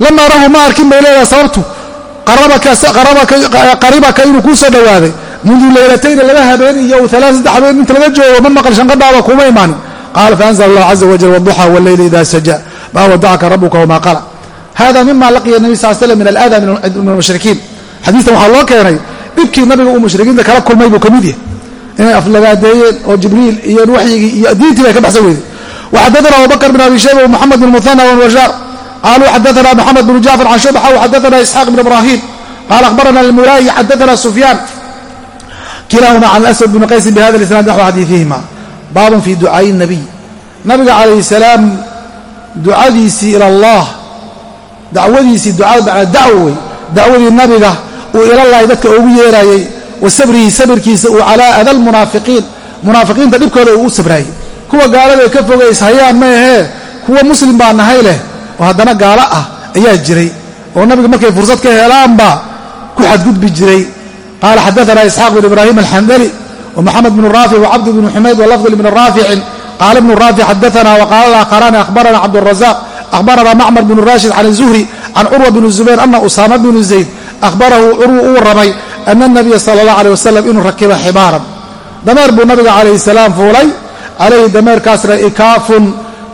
lama rahu ma arkin bay leedahay sababtu qaribaka inuu kuu dhowaaday mundu leylatayna laba habeen iyo alaa saddex habeen inta laga joogo ma maqal shanqadhaaba kuma imaanin qaala faanzla allah caza wajal wduxa walleyli ida saja maa wadacaka rabuka wma qala hada mima laqiya nabi sal slam min alada min almushrikiin xadiistan waxaa loo keenay dhibkii nabiga uu mushrikiinta kala kulmay buu ka mid yahay inay aflagaadeeyeen oo jibriil iyo waxyigii iyo diintii bay ka baxsan weyday waxadana abubakr bin abi shayba wmuxamed bin muhana wbashaar qaluu xadaana mxamed bn jacfar can shubxa xadaana isxaaq bn ibrahim qaala akhbarana almulaayi xadaana sufyaan kilaahumaa can swad bni qaysin bihada isnaad naxw xadiiihima baabun fii ducaa'i nabiy nabiga calayhi salaam ducadiisii ila allah dacwadiisii ducaa dacwo wey dacwadii nabiga uu ilallahi dadka ugu yeerayey wa sabrihi sabirkiisa uu calaa ada lmunaafiqiin munaafiqiinta dhibkooda uu u sabraayey kuwa gaaladae ka fogayshayaan maahee kuwa muslim baa nahay leh. Oo haddana gaalo ah ayaa jiray oo nabiga markay fursad ka helaanba ku xadgudbi jiray qaala xadaana isxaaq bn ibraahim alxandali wmaxamed bn raafic wcabd bn xumayd walafdl bn raaficin qaala ibnu raafic xadaana waqaala aakharani akhbarana cabdurazaq akhbarana macmar bn rashid can zuhri can curwa bn zubayr ana usaama bnu zayd ahbarahu curwa uu ramay ana nabiya sala allah aleh wasalam inuu rakiba xibaaran dameer buu nabiga calayhi salaam fuulay calayhi dameerkaasna ikaafun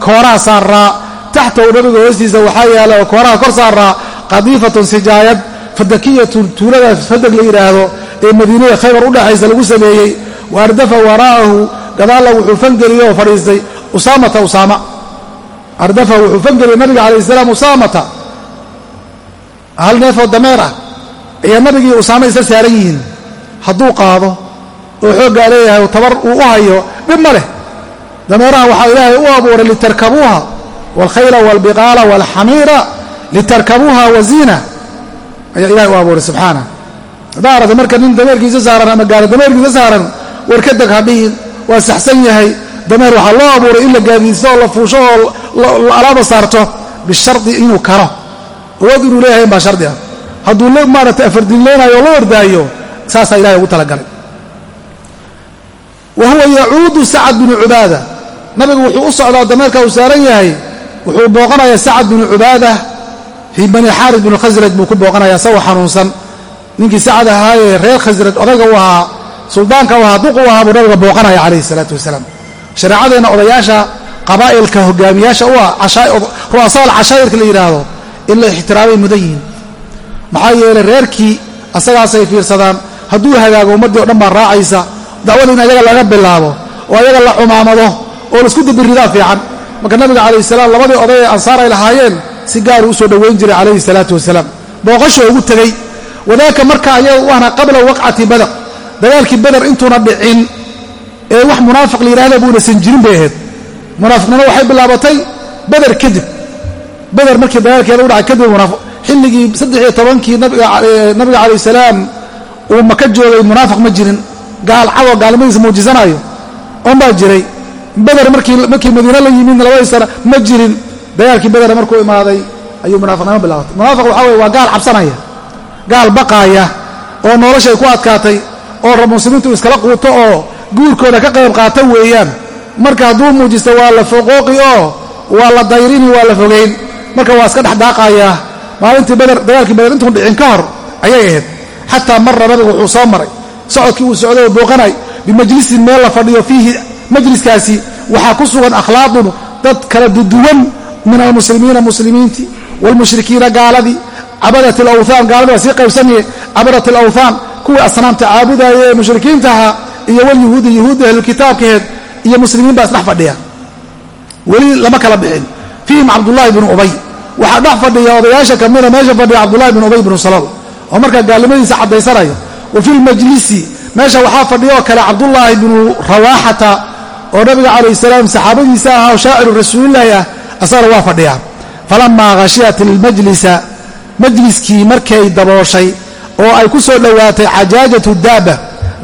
kooraa saaraa taxtahu nabiga hoostiisa waxaa yaalla oo kooraha kor saaraa qadiifatun sijaayad fadakiyatun tuulada fadeg la yidhaahdo ee madiinada khaybar udhexaysa lagu sameeyey wa ardafa waraa'ahu gadaalla wuxuu fangeliye oo fadhiistay usaamata usaama. Ardafa wuxuu fangeliyey nabiga calayh salaam usaamata. Hal neefoo dameer ah ayaa nabigii usaama isla saaran yihiin. Hadduu qaado oo xooggaa leeyahay tabar uu u hayo dhib ma leh. Dameeraha waxaa ilaahay u abuuray litarkabuuha waalkhayla waalbiqaala waalxamiira litarkabuuha waziina ayaa ilahay u abuuray subxaana. Haddaa aragta marka nin dameerkiisa saaran ama gaalo dameerkiisa saaran war ka deg hadhihin waa saxsan yahay dameer waxaa loo abuuray in la gaadiisto oo la fuusho oo alaaba saarto bishardi inuu karo. Awood inuu leeyahay in baa shardi ah. Hadduu maarata afardinleynayo oo la ordaayo saasaa ilahay ugu talagalay. Wa huwa yacuudu sacad binu cubaada. Nabigu wuxuu u socdaa dameerka uu saaran yahay wuxuu booqanayaa sacad binu cubaada bani xaaris binu khasraj buu ku booqanayaa isagoo xanuunsan. Ninkii sacad ahaayee reer khasraj odayga u ahaa suldaanka u ahaa duq u ahaa buu nabiga booqanaya calayhi isalaatu wasalaam. Shareecadeenna odayaasha qabaa'ilka hogaamiyaasha u ah ru'asaal cashaa'irka la yidhaahdo in la ixtiraamay mudan yihiin. Maxaa yeelay reerkii asagaasay fiirsadaan hadduu hagaago ummaddii o dhan baa raacaysa dacwada in ayaga laga bilaabo oo ayaga la cumaamado oo la isku dabiridaa fiican. Marka nabiga calayhi salaam labadii oday ee ansaar ay lahaayeen si gaaruu u soo dhoweyn jiray calayhi salaatu wasalaam. Booqasho ugu tegey wadaaka marka ayaga u ahna qabla waqcati badar. Dagaalkii bader intuuna dhicin ee wax munaafiq la yidhahda buunasan jirin bay ahayd. Munaafiqnimo waxay bilaabatay bader kadib. Bader markii dagaalkeeda u dhacay kadib xilligii saddex iyo tobankii nabiga calayh salaam uu maka joogay munaafiq ma jirin. Gaal cadoo gaalnimadiisa muujisanayo. Oonbaa jiray. Bader markii madiine la yimid labadii sana ma jirin dagaalkii bader markuu imaaday ayuu munaafiqnimo bilaabatay munaafiq waxaa weye waa gaal cabsanaya gaal baqaaya oo noloshay ku adkaatay oo rab muslimiintu iskala quuto oo guurkooda ka qayb qaata weeyaan. Marka hadduu muujisto waa la foqooqi oo waa la dayrini waa la fogeyn. Marka waa iska dhexdaaqayaa maalintii beder dagaalkii beder intuun dhicin ka hor ayay ahayd. Xataa marra nabigu wuxuu soo maray. Socodkii uu socday oo booqanay. Bimajlisin meel la fadhiyo fiihi majliskaasi waxaa ku sugan akhlaaqun dad kala duduwan min almuslimiina muslimiintii waalmushrikiina gaaladii cabadat alawthaan gaaladii waa sii qaybsanaye cabadat alawthaan kuwii asnaamta caabudaya ee mushrikiinta ahaa iyo walyahuudi yahuudda ahlulkitaabkaheed iyo muslimiin baa isdhex fadhiya weli lama kala bixin fiihim cabdullaahi bnu ubay waxaa dhex fadhiya odayaasha kamida meesha fadhiya cabdullahi bnu ubay bnu salol oo markaa gaalnimadiisa caddaysanaya wa fi lmajlisi meesha waxaa fadhiya oo kale cabdullaahi bnu rawaaxata oo nabiga calayh salaam saxaabadiisa ahaa oo shaaciru rasuulilaahi ah asagana waa fadhiyaa falamaa khashiyat ilmajlisa majliskii markay dabooshay oo ay ku soo dhowaatay cajaajatu daaba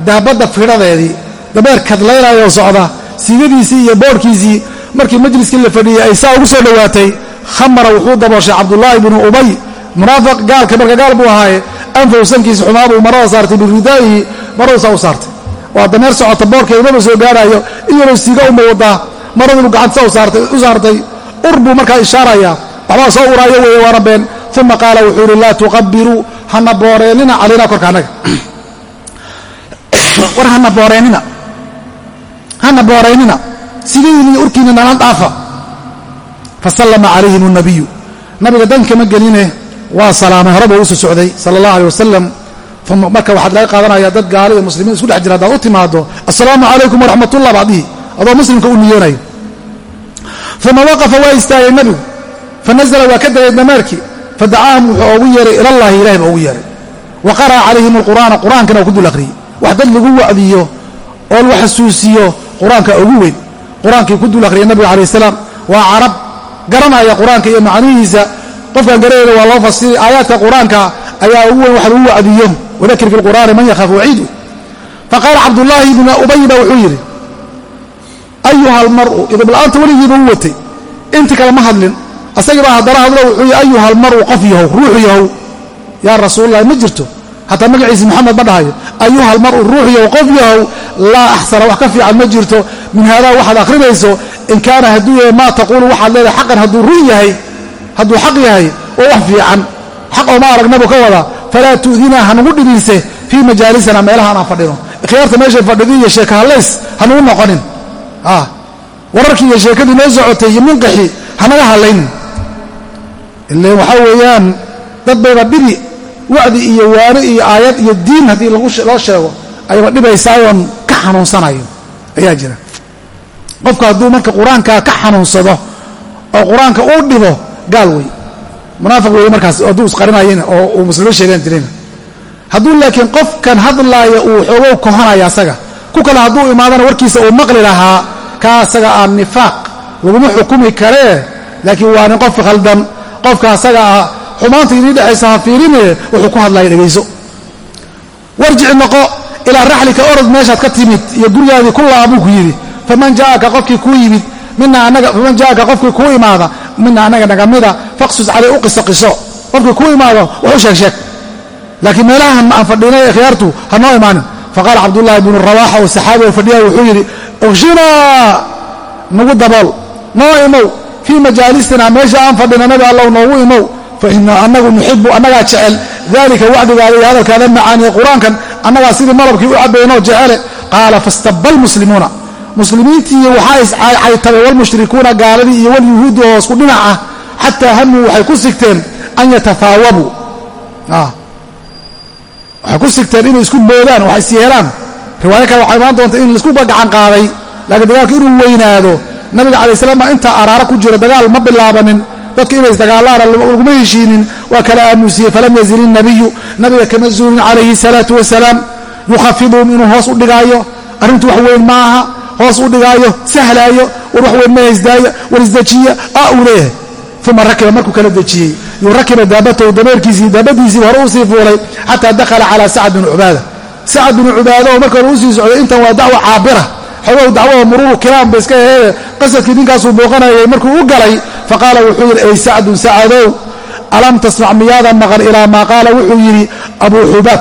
daabadda fidhadeedii dabeer kadlaynayoo socda. Siigadiisii iyo boodhkiisii markii majliskii la fadhiyey ay saa ugu soo dhowaatay khamara wuxuu dabooshay cabdullaahi bnu ubay munaafiq gaalka marka gaal buu ahaaye anfow sankiisa xumaa buu marada saartay biridaa'ihi maraduu saa u saartay. Waa dameer socota boorkeeda maba soo gaaraayo iyadoo siiga uma wadaa maradiibuu gacanta u saartay ur buu markaa ishaarayaa waxbaa soo uraayo weeye waana been uma qaala wuxuu yidhi laa tuqabiruu hana booreenina calaynaa korka annaga war hana booreenina hana booreynina sidaydii urkiina nalan dhaafa. Fasallama calayhim nabiyu. Nabiga dan kama geline waa salaamay. Horeba usu socday sala allah aleh wasalam uma marka waxaad laga qaadanaya dad gaalo iyo muslimiin isku dhex jira haddaad u timaado assalaamu calaykum waraxmatullah baadihi adoo muslimka u niyoonayo uma waqafa waa istaagay nabigu. Fanazla waa ka degay dameerkii fadacaahum wuxuu ogu yeeray ilallahi ilahay baa ugu yeeray. Wa qara'a calayhim alqur'aana qur'aankana uu ku dul akhriyey wax dad lagu wacdiyo oo la xasuusiyo qur'aanka ugu weyn. Qur'aankii ku dul akhriyay nabiga calayh salaam. Waa carab garanaya qur'aanka iyo macnihiisa. Qofkan garanayna waa loo fasiri aayaadka qur'aanka ayaa ugu ba wuxuu yidhi ayuha almar'u idibla-aanta weligiiba u watay. Inti kale ma hadlin. Asagibaa haddana hadlo wuxuu yidhi ayuha almar'u qof yahow ruuxu yahow. Yaa rasuulalahi ma jirto. Xataa magaciisi moxamed ma dhahayo. Ayuha almar'u ruux yahow qof yahow. Laa axsana wax ka fiican ma jirto. Min haadaa waxaad akhrinayso in kaana hadduu yahay maa taquulu waxaad leedahay xaqan hadduu run yahay hadduu xaq yahay oo wax fiican. Xaq oo ma aragnabu ka wada falaa tu'dinaa hanugu dhibinse fii majaalisana meelahaan aan fadhino. Khiyaarta meeshay fadhidi iyo sheeka hallays hanugu noqonin wararkii iyo sheekadii noo socotay iyo minqixii hanaga hadlaynin ileen waxaa weeyaan dad bayba dhibi wacdi iyo waano iyo aayad iyo diin haddii loo sheego ayba dhibaysaayoon ka xanuunsanayo. Ayaa jira. Qofka hadduu marka qur'aanka ka xanuunsado oo qur'aanka uu dhibo gaal wey munaafiq wey markaas hadduu isqarinayana oo uu muslimo sheegan jirayna hadduu laakiin qofkan hadlaaya uu xoogow kohonaya asaga ku kale hadduu imaadana warkiisa uu maqli lahaa kaa asaga aan nifaaq laguma xukumi karee laakiin waa nin qof khaldan. Qofka asaga ah xumaanta inii dhexaysa ha fiirine wuxuu ku hadlaya dhegayso. Warjic noqo ilaa raxlika orod meeshaad ka timid iyo gurigaadii ku laabuu ku yidhi. Faman jaaaka qofkii kuu yimid faman jaaaka qofkii kuu imaada mina anaga nagamida faqsus caley u qiso qiso. Qofkii kuu imaado wax u sheeg sheeg. Laakiin meelahan aan fadhiinay khiyaartu ha noo imaanin faqaala cabdullaahi bnu rawaxa oo saxaabi oo fadhiya wuxuu yidhi ukshinaa nagu dabool noo imow fii majaalisina meesha aan fadhina nabi allow noogu imow fa ina anagu nuxibu annagaa jecel dalika wacdigaada iyo hadalkaada macaaniye qur'aankan annagaa sidii malabkii u cabaynoo jecele qaala fastabba lmuslimuuna muslimiintii waxaa iscaytabay walmushrikuuna gaaladii iyo walyuhuudi oo isku dhinac ah xataa hamuu waxay ku sigteen an yatafaawabuu waxay ku sigteen inay isku moodaan wax is yeelaan. Riwaayo kale waxaa imaan doonta in la isku gacan qaaday laakiin dagaalka inuu weynaado nabiga calay slam baa intaa araara ku jira dagaal ma bilaabanin. Dadka inay isdagaalaana laguma heshiinin waa kala aamusiyey falam yazil innabiyu nabiga kama zuulin calayhi salaatu wasalaam yukhafiduhum inuu hoos u dhigaayo. Arrintu wax weyn ma aha hoos u dhigaayo sahlaayo war wax weyn ma haysdaayo war isdejiya a uu leeyahay. Uma rakiba markuu kala dejiyey yuu rakiba daabatahu dameerkiisii daabadiisiiba hore u sii fuulay xataa dakhala calaa sacad bin cubaada sacad binu cubaada oo marka hore u sii socday intan waa dacwa caabira xogow dacwada muruuru kiraam ba iska aheede qasadkii ninkaasuu booqanayay markuu u galay faqaala wuxuu yidhi ay sacdun sacadow alam tasmac miyaadan maqan ilaa maa qaala wuxuu yidhi abuu xubaab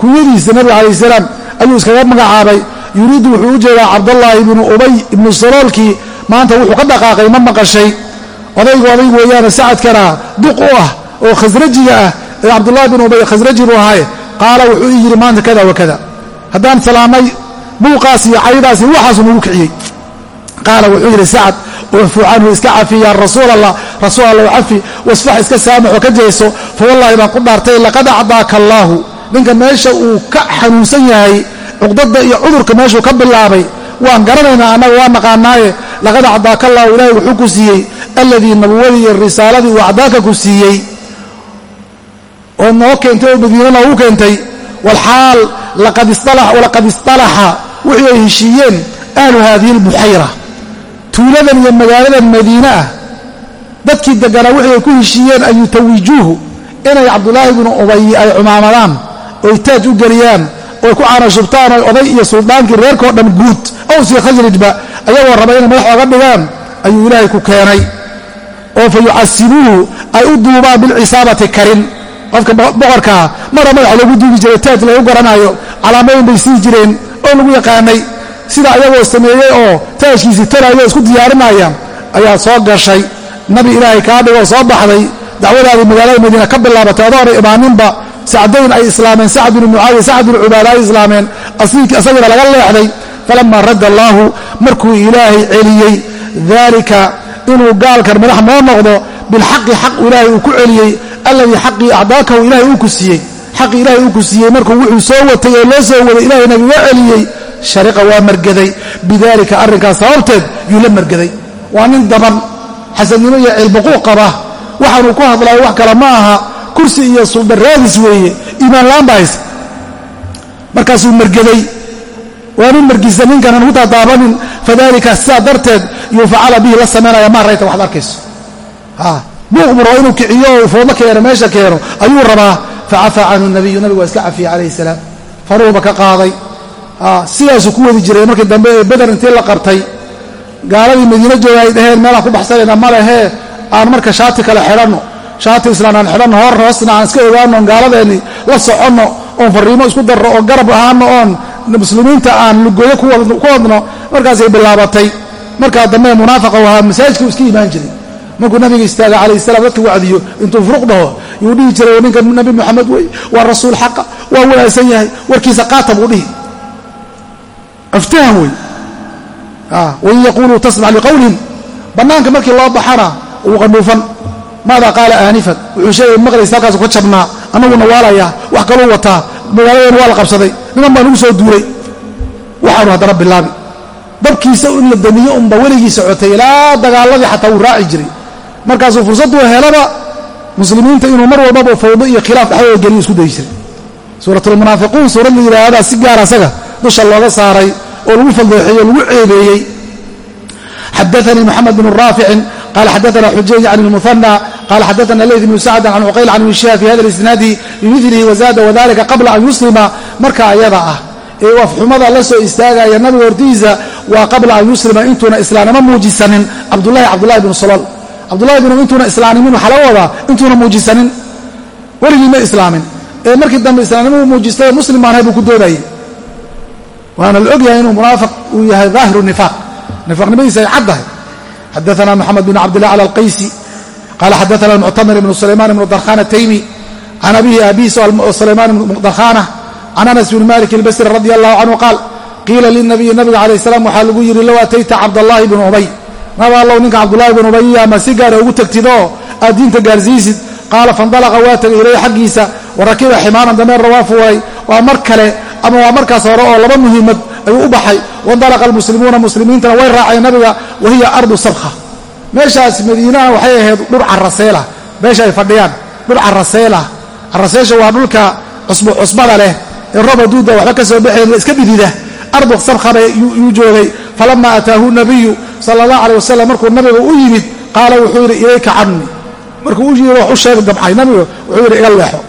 kunyadiisa nabiga calayh salaam ayuu iskaga magacaabay yuriidu wuxuu u jeedaa cabdallaahi ibnu ubay ibnu saloolkii maanta wuxuu ka dhaqaaqay ma maqashay odaygu odayg weeyaane sacadkana duq u ah oo khasrajiga ah ee cabdullahi bin ubay khasraji buu ahaaye qaala wuxuu ii yidhi maanta kada wa kada. Haddaan salaamay buuqaas iyo caydaas iyo waxaasuu nagu kiciyey. Qaala wuxuu yidhi sacad ucfu canhu iska cafi yaa rasuul allah rasuul allah cafi wasfax iska saamaxoo ka jeeso fa wallahi baan ku dhaartay laqad acdaaka allaahu. Ninka meesha uu ka xanuunsan yahay cuqdada iyo cudurka meeshuu ka bilaabay waan garanaynaa annaga waa naqaanaaye laqad acdaaka allahu ilaahay wuxuu ku siiyey alladii nabuwadii iyo risaaladii uu acdaaka ku siiyey oo noo keentay oo madiina noogu keentay walxaal laqad istalaxa wixii ay heshiiyeen ahlu haadihi albuxayra tuuladan iyo magaaladan madiine ah dadkii deganaa wixii ay ku heshiiyeen an yutawijuuhu inay cabdulaahi bnu ubayi ay cumaamadaan oy taaj u geliyaan oy ku caanashubtaan oy oday iyo suldaankii reerkao dhan guud aws iyo khasrajba ayagoo raba inay madax oga dhigaan ayuu ilaahay ku keenay oo fa yucasibuuhu ay u duubaan bilcisaabati karin. Qofka boqorkaa mara madax loogu duubi jiray taaj lagu garanaayo calaamooyin bay sii jireen oo lagu yaqaanay. Sida ayagoo sameeyey oo taajkiisii tarayo isku diyaarinaya ayaa soo gashay. Nabi ilaahay kaa dhigoo soo baxday dacwadaadii magaalada madiina ka bilaabatay adoonay imaaninba sacdayn ay islaameen sacd binu mucaawiya sacd binu cubaada ay islaameen. Asagana laga leexday. Falama radda allaahu markuu ilaahay celiyey dalika inuu gaalkan madax noo noqdo bilxaqi xaq ilaahay uu ku celiyey alladii xaqii acdaakahu ilahay uu ku siiyey. Xaqii ilahay uu ku siiyey markuu wuxuu soo watay oo loo soo waday ilahay nagaga celiyey. Shariqa waa margaday. Bidalika arrinkaas sababteed yuu la margaday. Waa nin daban xasadnimo iyo cilbuquuq qaba. Waxaanuu ku hadlayo wax kale ma aha. Kursi iyo suldaraadis weeye. Iimaan la'aan baa haysa markaasuu margaday waa nin margisa ninkanan ku taataabanin fadalika sidaa darteed yuu facala bihi la samaynaya maa rayta waxad arkayso. Buu raba inuu kiciyo oo foodlo keeno meesha keeno ayuu rabaa facafaa canhu nabiyu nabigu waa iska cafiyey calayhi salaam. Faruuba ka qaaday. Sidaasuu ku wadi jiray. Markii dambe ee beder intii la qabtay gaaladii madiino jooga ay dhaheen meelaan ku baxsanayna ma lehee aan marka shaati kale xidhanno. Shaati islaan aan xidhanno hor hoosna aan iska ogaano gaaladeenni la soconno oon fariimo isku darro oo garab ahaano oon muslimiinta aan lugooyo ku wadno markaasay bilaabatay. Markaa dambe munaafaqa ahaa masaajidkuu iska imaan jiray. Markuu nabiga istaaga calayh salam dadka wacdiyo intuu furuq dhaho yuu dhihi jiray ninka nabi moxamed wey waa rasuul xaqa waa wanaagsan yahay warkiisa qaata buu dhihi. Aftahan wey wain yaquuluu tasmac liqowlihim bannaanka markii loo baxana uu qandhuufan. Maada qaala aanifan wuxuu sheegay maqlaysa halkaasu ka jabnaa annaguna waalayaa wax kaluu wataa magaaladeena waa la qabsaday. Niman baa nagu soo duulay. Waxaanu haddana bilaabi. Dabkiisa in la damiyo unba weligii socotay. Ilaa dagaaladii xataa uu raaci jiray. Markaasuu fursaduu helaba muslimiinta inuu mar walbaba fawdo iyo khilaaf dhexdooda geliyo isku dayi jiray. Suuratulmunaafiquun suurad la yidhaahdaa si gaar asaga dusha looga saaray oo lagu faldeexeeyey o lagu ceebeeyey. Xadaanii moxamed bnu raaficin qala xadaana xujayj can ilmuhanى qala xadaana leyd bnu sacd can cuqayl can wishaha fi hada isnaadi bimilihi wazaada wadalika qabla an yuslima marka ayada ah ee wafxumada la soo istaagaya nabiga hortiisa waa qabla an yuslima intuuna islaamnimo muujisanin cabdulahi cabdulahi bnu salol cabdulahi bnu intuuna islaamnimin waxaa laga wadaa intuuna muujisanin weligii ma islaamin ee markii dambe islaamnimuu muujistay muslim baan ahay buu ku doodayay waana la ogyahay inuu munaafiq uu yahay daahiru nifaaq nifaaqnimadiisa ay caddahay xadaana moxamed bin cabdillah cala alqaysi qala xadaana almuctamir ibnu sulaymaan ibnu darkhana taymi can abihi aabiis sulaymaan ibnu darkhana can anas bn malik albasri radi allahu canhu qaal qiila linabiyi nabiga calayh salaam waxaa lagu yidhi low atayta cabdallaahi bnu ubay naba allow ninka cabdullaahi bn ubay ama si gaara ugu tagtid oo aad diinta gaarsiisid qaala faindalaqa waa tegay ilayhi xaggiisa wa rakiba ximaaran dameerna waa fuulay waa mar kale ama waa markaas hore oo laba muhiimad ayuu u baxay. waindalaqa almuslimuuna muslimiintana way raaceen nabiga wa hiya ardu sarkha meeshaas madiinaha waxay ahayd dhur caraseela meesha ay fadhiyaan dhur caraseela caraseesha waa dhulka cusbada leh ee roob aduuda waxba ka soo baxeen iska dhidida ardu sarkhana yuu joogay falama ataahu nabiyu sala allah aleh wasalam markuu nabiga u yimid qaala wuxuu yidhi ilayka cani markuu u yimid wax u sheeg damcay nabigu wuxuu yidhi iga leexo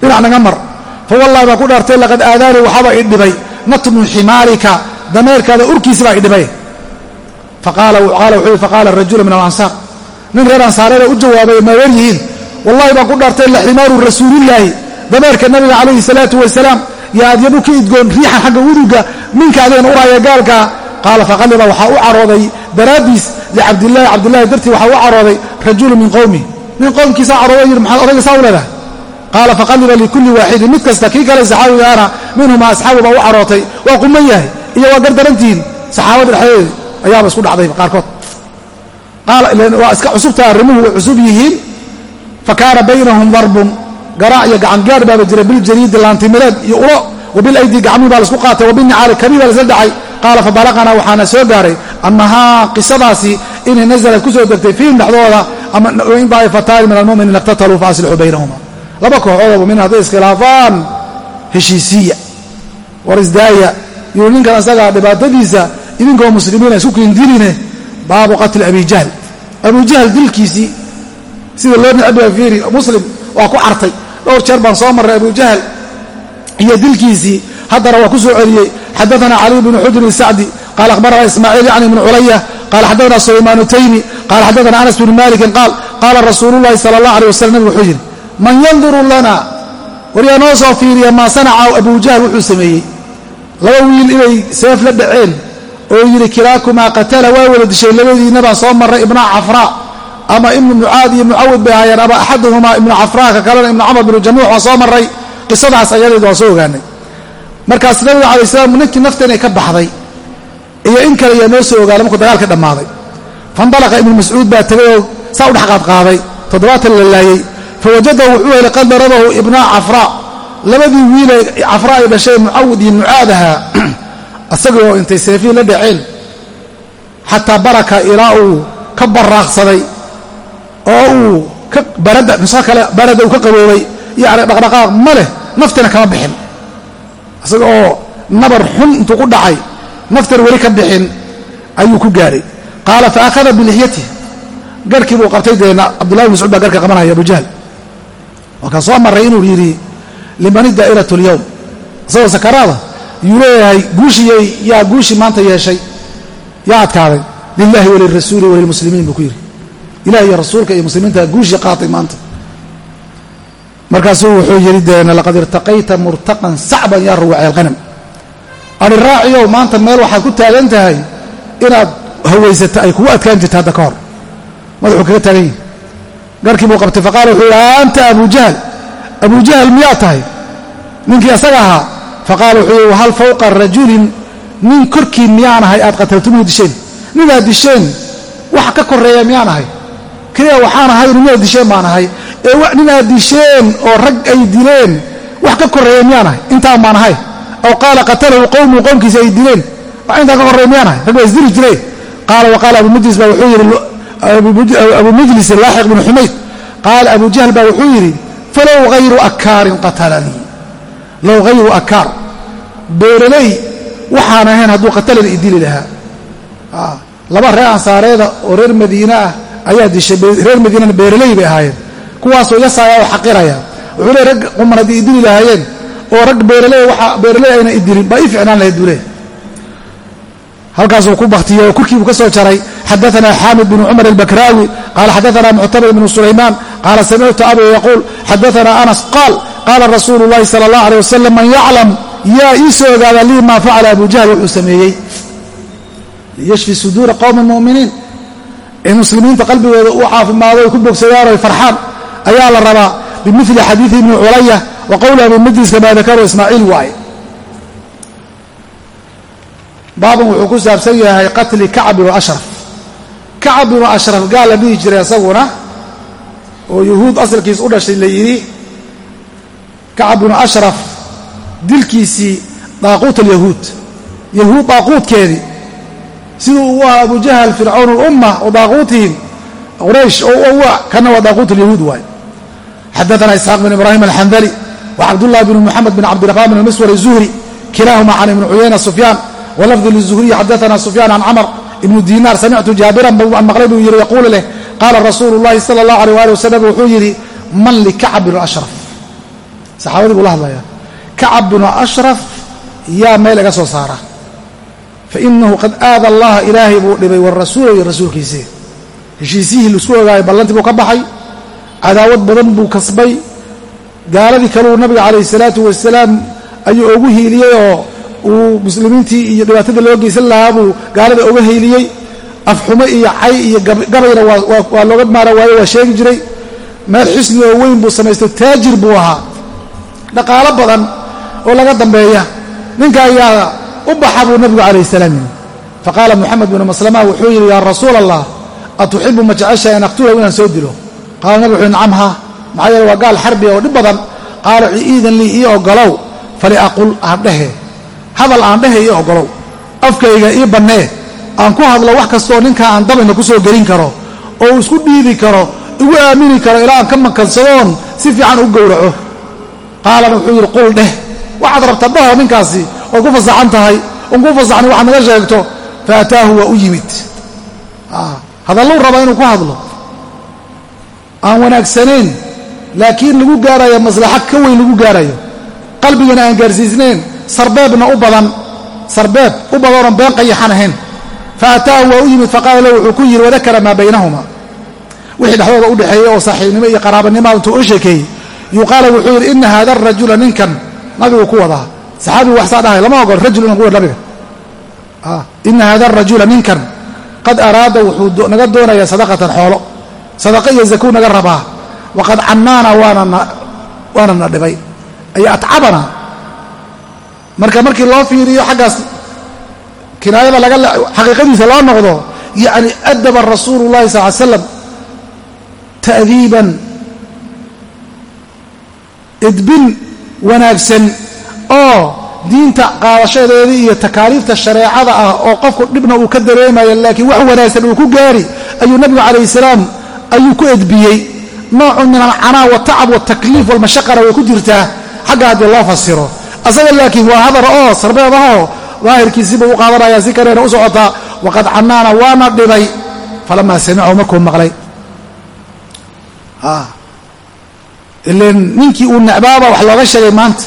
dhinac naga mar fa wallahi baan ku dhaartay laqad aadaani waxaaba i dhibay. Natmu ximaalika dameerkaada urkiisi baa i dhibay. Faqaala rajulu min alansaar. Nin reer ansaareeda u jawaabay ma weer yihiin? Wallahi baan ku dhaartay la ximaaru rasuulillaahi. Dameerka nabiga calayhi salaatu wasalaam yo adyabu ka idgoon riixan xagga uduga minka adeen uraya gaalka. Qaala faqaliba waxaa u carooday daraaddiis licabdillahi cabdillahi dartii waxaa u carooday rajulu min qowmi nin qowmkiisaa carooday yidhi maxaad odayga saa u leedahay qaala faqaliba likulli waaxidin mid kasta kii kale saxaabigaana minhuma asxaabu baa u carootay waa quman yahay iyo waa gardarantihiin saxaabada dhexdeeda ayaaba isku dhacday qaarkood. Waa iska cusubta arrimuhu way cusub yihiin. Fa kaana baynahum darbun garaac iyo gacangaar baaba jira biljariidi laantimireed iyo ulo wabilaydi gacmii baa la isku qaatay wabinicaali kabii baa laisla dhacay. Qaala fabalaqanaa waxaana soo gaaray annahaa qisadaasi inay nasalad ku soo degtay fiihim dhexdooda ama in daa'ifataani min almuminiina iqtataluu fa aslixuu baynahuma laba kooxoodoo muminiin hadday iskhilaafaan heshiisiya war isdaaya yuu ninkan isagaa dhibaatadiisa idinkoo muslimiina isku kindirine baabu qatli abi jahl. Abu jahl dilkiisii sida loo fiiri muslim waa ku cartay. Dhowr jeer baan soo marray abu jahl iyo dilkiisii haddana waa ku soo celiyey. Xadaana cali bnu xujr isacdi qaala akhbarana ismaaciil yacni bnu culaya qaala xadaana sulaymaanu taymi qaala xadaana anas bnu malikin qaal qaala rasuulu llahi sala allah alay wasalam nabig wuxuu yidhi man yanduru lana waryaa noo soo fiiriya maa sanaca abu jahl wuxuu sameeyey. Laba wiil inay seef la dhaceen oo yidhi kilaakumaa qatala waa wada dishay labadiinna baan soo marray ibna cafraa. Ama ibnu mucaad iyo mucawid bay ahaayeen ama axaduhumaa ibnu cafraa ka kalena ibnu camar binu jamuux waan soo marray. Qisadaas ayadeed waan soo ogaanay. Markaas nabiga alay slam ninkii nafta inay ka baxday iyo in kale yaa noo soo ogaanay markuu dagaalka dhammaaday. Faindalaqa ibnu mascuud baa tegay oo saa u dhex qaadqaaday toddobaatan la laayey fawajadahu wuxuu helay qad darabahu ibnaa cafraa labadii wiile cafraa ay dhashay mucawid iyo mucaad ahaa isagoo intay seefihii la dhaceen xataa baraka ilaa uu ka baraaqsaday oo uu barada nuso kale barada uu ka qaboobay yacni dhaqdhaqaaq ma leh naftina kama bixin isaga oo nabar xun intuu ku dhacay naftan weli ka bixin ayuu ku gaadhay qaala fa akhada bilixyatih garhkii buu qabtay dee cabdullahi bin mascuud baa garhka qabanaya abu jahl waakaan soo marray inuu yidhi limani daa'iratu lyowm isagoo sakaraada yuu leeyahay guushiyay yaa guushi maanta yeeshay yaa adkaaday. Lilahi walirasuuli walilmuslimiin buu ku yidhi. Ilahi iyo rasuulka iyo muslimiinta guushii qaatay maanta. Markaasuu wuxuu yidhi deena laqad irtaqayta murtaqan sacban yaa ruwaci alqanam ani raaciyow maanta meel waxaad ku taagan tahay inaad hawaysata ay kugu adkaan jirta hadda ka hor. Madaxuu kaga garkii buu qabtay faqaala wuxuu yidhi anta abu jahl. Abu jahl miyaa tahay? Ninkii asaga ahaa. Faqaala wuxuu yidhi wahal fawqa rajulin nin korkii miyaan ahay aad qataltumuu disheen ninaad disheen wax ka koreeya miyaan ahay? Keliya waxaan ahay ninaad disheen baan ahay. Ee ninaad disheen oo rag ay dileen wax ka koreeya miyaan ahay? Intaan baan ahay. Aw qaala qatalahu qowmu qowmkiisa ay dileen. Wax intaa ka horrey miyaanahay rag baa isdiri jiray. Qaala wa qaala abu mujlis baa wuxuu yidhi abu mujlis laaxiq bnu xumayd qaala abu jahl baa wuxuu yidhi falow hayru akaarin qatalanii. Low hayru akaar beeraley waxaan ahayn hadduu qatalani idili lahaa. Laba reer ansaareeda oo reer madiine ah ayaa dishay reer madiinana beeraley bay ahaayeen. Kuwaasoo yasaaya oo xaqiraya. Wuxuu leey rag quman haddii idili lahaayeen oo rag beeraley beeraley ayna idilin baa ii ficnaan lahayd buu leey halkaasuu ku baktiyey oo kurkiibuu ka soo jaray. Xadaana xaamid bn cumar albakraawi qaala xadaana muctamir bnu sulaymaan qaala samictu abi yaquul xadaana anas qaal qaala rasuulu llahi sala allah aleh wasalam man yaclam yaa ii soo ogaada lii maa facala abu jahl wuxuu sameeyey. Liyashfi suduura qowmi muminiin in muslimiinta qalbigooda u caafimaado ay ku bogsadaan oy farxaan ayaa la rabaa bimili xadiidi ibni culaya wa qowli abi majlis kamaa dakaru ismaaciil waaye baabun wuxuu ku saabsan yahay qatli kacb ibnu ashraf. Kacab ibnu ashraf gaal dhihi jiray isaguna oo yuhuud asalkiis u dhashay la yidhi kacab ibnu ashraf dilkiisii daaquut alyahuud yahuud daaquudkeedii siduu u ahaa abujahal fircawn ulumma wa daaquutihim quraysh oo u kana waa daaquut alyahuud waaye. Xadaana isxaaq bin ibraahim alxandali wa cabdullahi bn muxamed bin cabdiraxmaan bin maswar izuhri kilaahuma can ibni cuyayna sufyaan walafdi lizuhriyi xadaana sufyaan can camr ibnu dinaar samictu jaabiran maqlay buu yidhi yaquulu leh qaala rasuulu llahi sala اllahu alيh ali wasalam wuxuu yidhi man likacab binu ashraf saxaabadii buu la hadlayaa kacab binu ashraf yaa meel iga soo saara fainahu qad aada allaha ilaahay buu dhibay warasuula iyo rasuulkiisii heshiisihii la isku ogaayo ballantii buu ka baxay cadaawad badan buu kasbay gaaladii kaleu nabiga calayhi salaatu wasalaam ayuu ugu hiiliyey oo uu muslimiintii iyo dhibaatada loo geysan lahaa buu gaalada uga hiiliyey afxumo iyo cay iyo gabayna waa looga maara waayo waa sheegi jiray. Meel xisni oo weyn buu samaystay taajir buu ahaa. Dhaqaalo badan oo laga dambeeya. Ninka ayaa u baxa buu nabigu calayh salaam. Yidhi faqaala moxamed binu maslama wuxuu yidhi yaa rasuula allah atuxibu ma jeceshahay an aqtulahu inaan soo dilo? Qaala nabig wuxuu nacam ha maxaa yeele waa gaal xarbi oo dhib badan. Qaala iidan lii ii ogolow faliaqul aan dhehe hadal aan dhehe ii ogolow afkayga ii bannee aan ku hadlo wax kastooo ninkaa aan dabayna ku soo gelin karo oo isku dhiibi karo igu aamini karo ilaa aan ka makansadoon si fiican u gowraco. Qaalana wuxuu yidhi qul dheh waxaad rabta dhaho ninkaasi waad ku fasaxan tahay oon ku fasaxnay waxaad naga sheegto fa ataahu waa u yimid. Hadalluu rabaa inuu ku hadlo. Aan wanaagsanayn laakiin lagu gaarayo maslaxad ka weyn lagu gaarayo. Qalbigana aan gaarsiisnayn sarbeebna u badan sarbeeb u badanoon been qayaxan ahayn. Fa ataahu waa u yimid faqaala lahu wuxuu ku yidhi wadakara maa baynahuma. Wixii dhexdooda u dhexeeyey oo saaxiibnimo iyo qaraabanimoa intuu u sheekeeyey yuqaala wuxuu yidhi ina hada arajula ninkan. Nabigu ku wadaa. Saxaabigu wax saa dhahay lama ogol rajul inuu ku wad nabiga. Ina hada arajula ninkan. Qad araada wuxuu naga doonayaa sadaqatan xoolo. Sadaqa iyo zakuu naga rabaa. Waqad cannaana waana na dhibay. Ay atcabana marka markii loo fiiriyo xaggaas kinaayada laga xaqiiqadiisa loo noqdo yacni adaba rasuulu llahi sal ly slam ta'diiban edbin wanaagsan oo diinta qaadashadeedii iyo takaaliifta shareecada ah oo qofku dhibna uu ka dareemayo laakiin wax wanaagsan uu ku gaari ayuu nabigu calayhi salaam ayuu ku edbiyey. Noocun min alcanaa watacab watakliif walmashaqana way ku jirtaa. Xagga haddii loo fasiro asaga laakiin waa hadar oo sarbeed ahoo daahirkiisiibuu u qaadanaya si kaleena u socotaa waqad cannaana waana dhibay. Falamaa samicahu markuu maqlay. Ilan ninkii uu necbaaba wax looga sheegay maanta.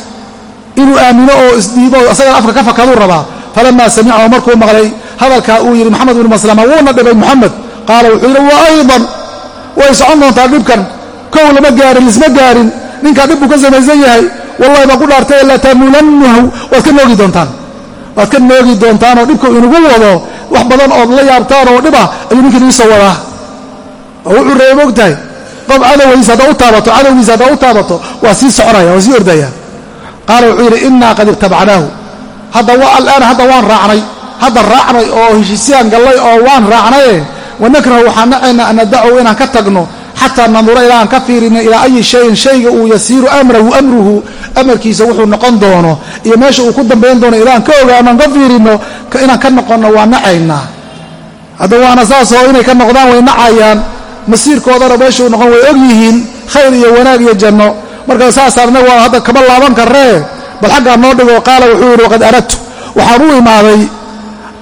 Inuu aamino oo isdhiibo asagana afka ka fakaduu rabaa. Falamaa samicahu markuu maqlay hadalkaa uu yidhi moxamed binu maslama wuuna dhibay moxamed qaala wuxuu yidhi wa aydan. Way socon doontaa dhibkan. Kow lama gaarin lisma gaarin. Ninkaa dhib buu ka samaysan yahay wallahi baan ku dhaartay latamulannahu waad ka noogi doontaan. Waad ka noogi doontaan oo dhibka inugu wado. Wax badan ood la yaabtaan oo dhibah ayuu ninkan iisoo wadaa. Oo wuxuu reeba mogtahay qof cadowgiisa haddaa u taabato cadowgiisa haddaa u taabato waa sii soconaya waa sii ordaya. Qaala wuxuu yidhi innaa qad ibtabacnaahu. Hadda alaana hadda waan raacnay. Hadda raacnay oo heshiisyaan gallay oo waan raacnaye wanakrahu waxaan nacaynaa an nadacu inaan ka tagno xataa nandura ilaa aan ka fiirina ilaa ayi shayin shayga uu yasiiru amrahu amruhu amarkiisa wuxuu noqon doono iyo meesha uu ku dambayn doono ilaa aan ka ogaano aan ka fiirino inaan ka noqonno waa nacaynaa. Hadda waana saasoo inay ka noqdaan way nacayaan masiirkoodana meeshuu noqon way og yihiin khayr iyo wanaag iyo janno. Marka saasaan inagu hadda kama laaban karree bal xaggaa noo dhigo qaala wuxuu yidhi waqad aradtu. Waxaan u imaaday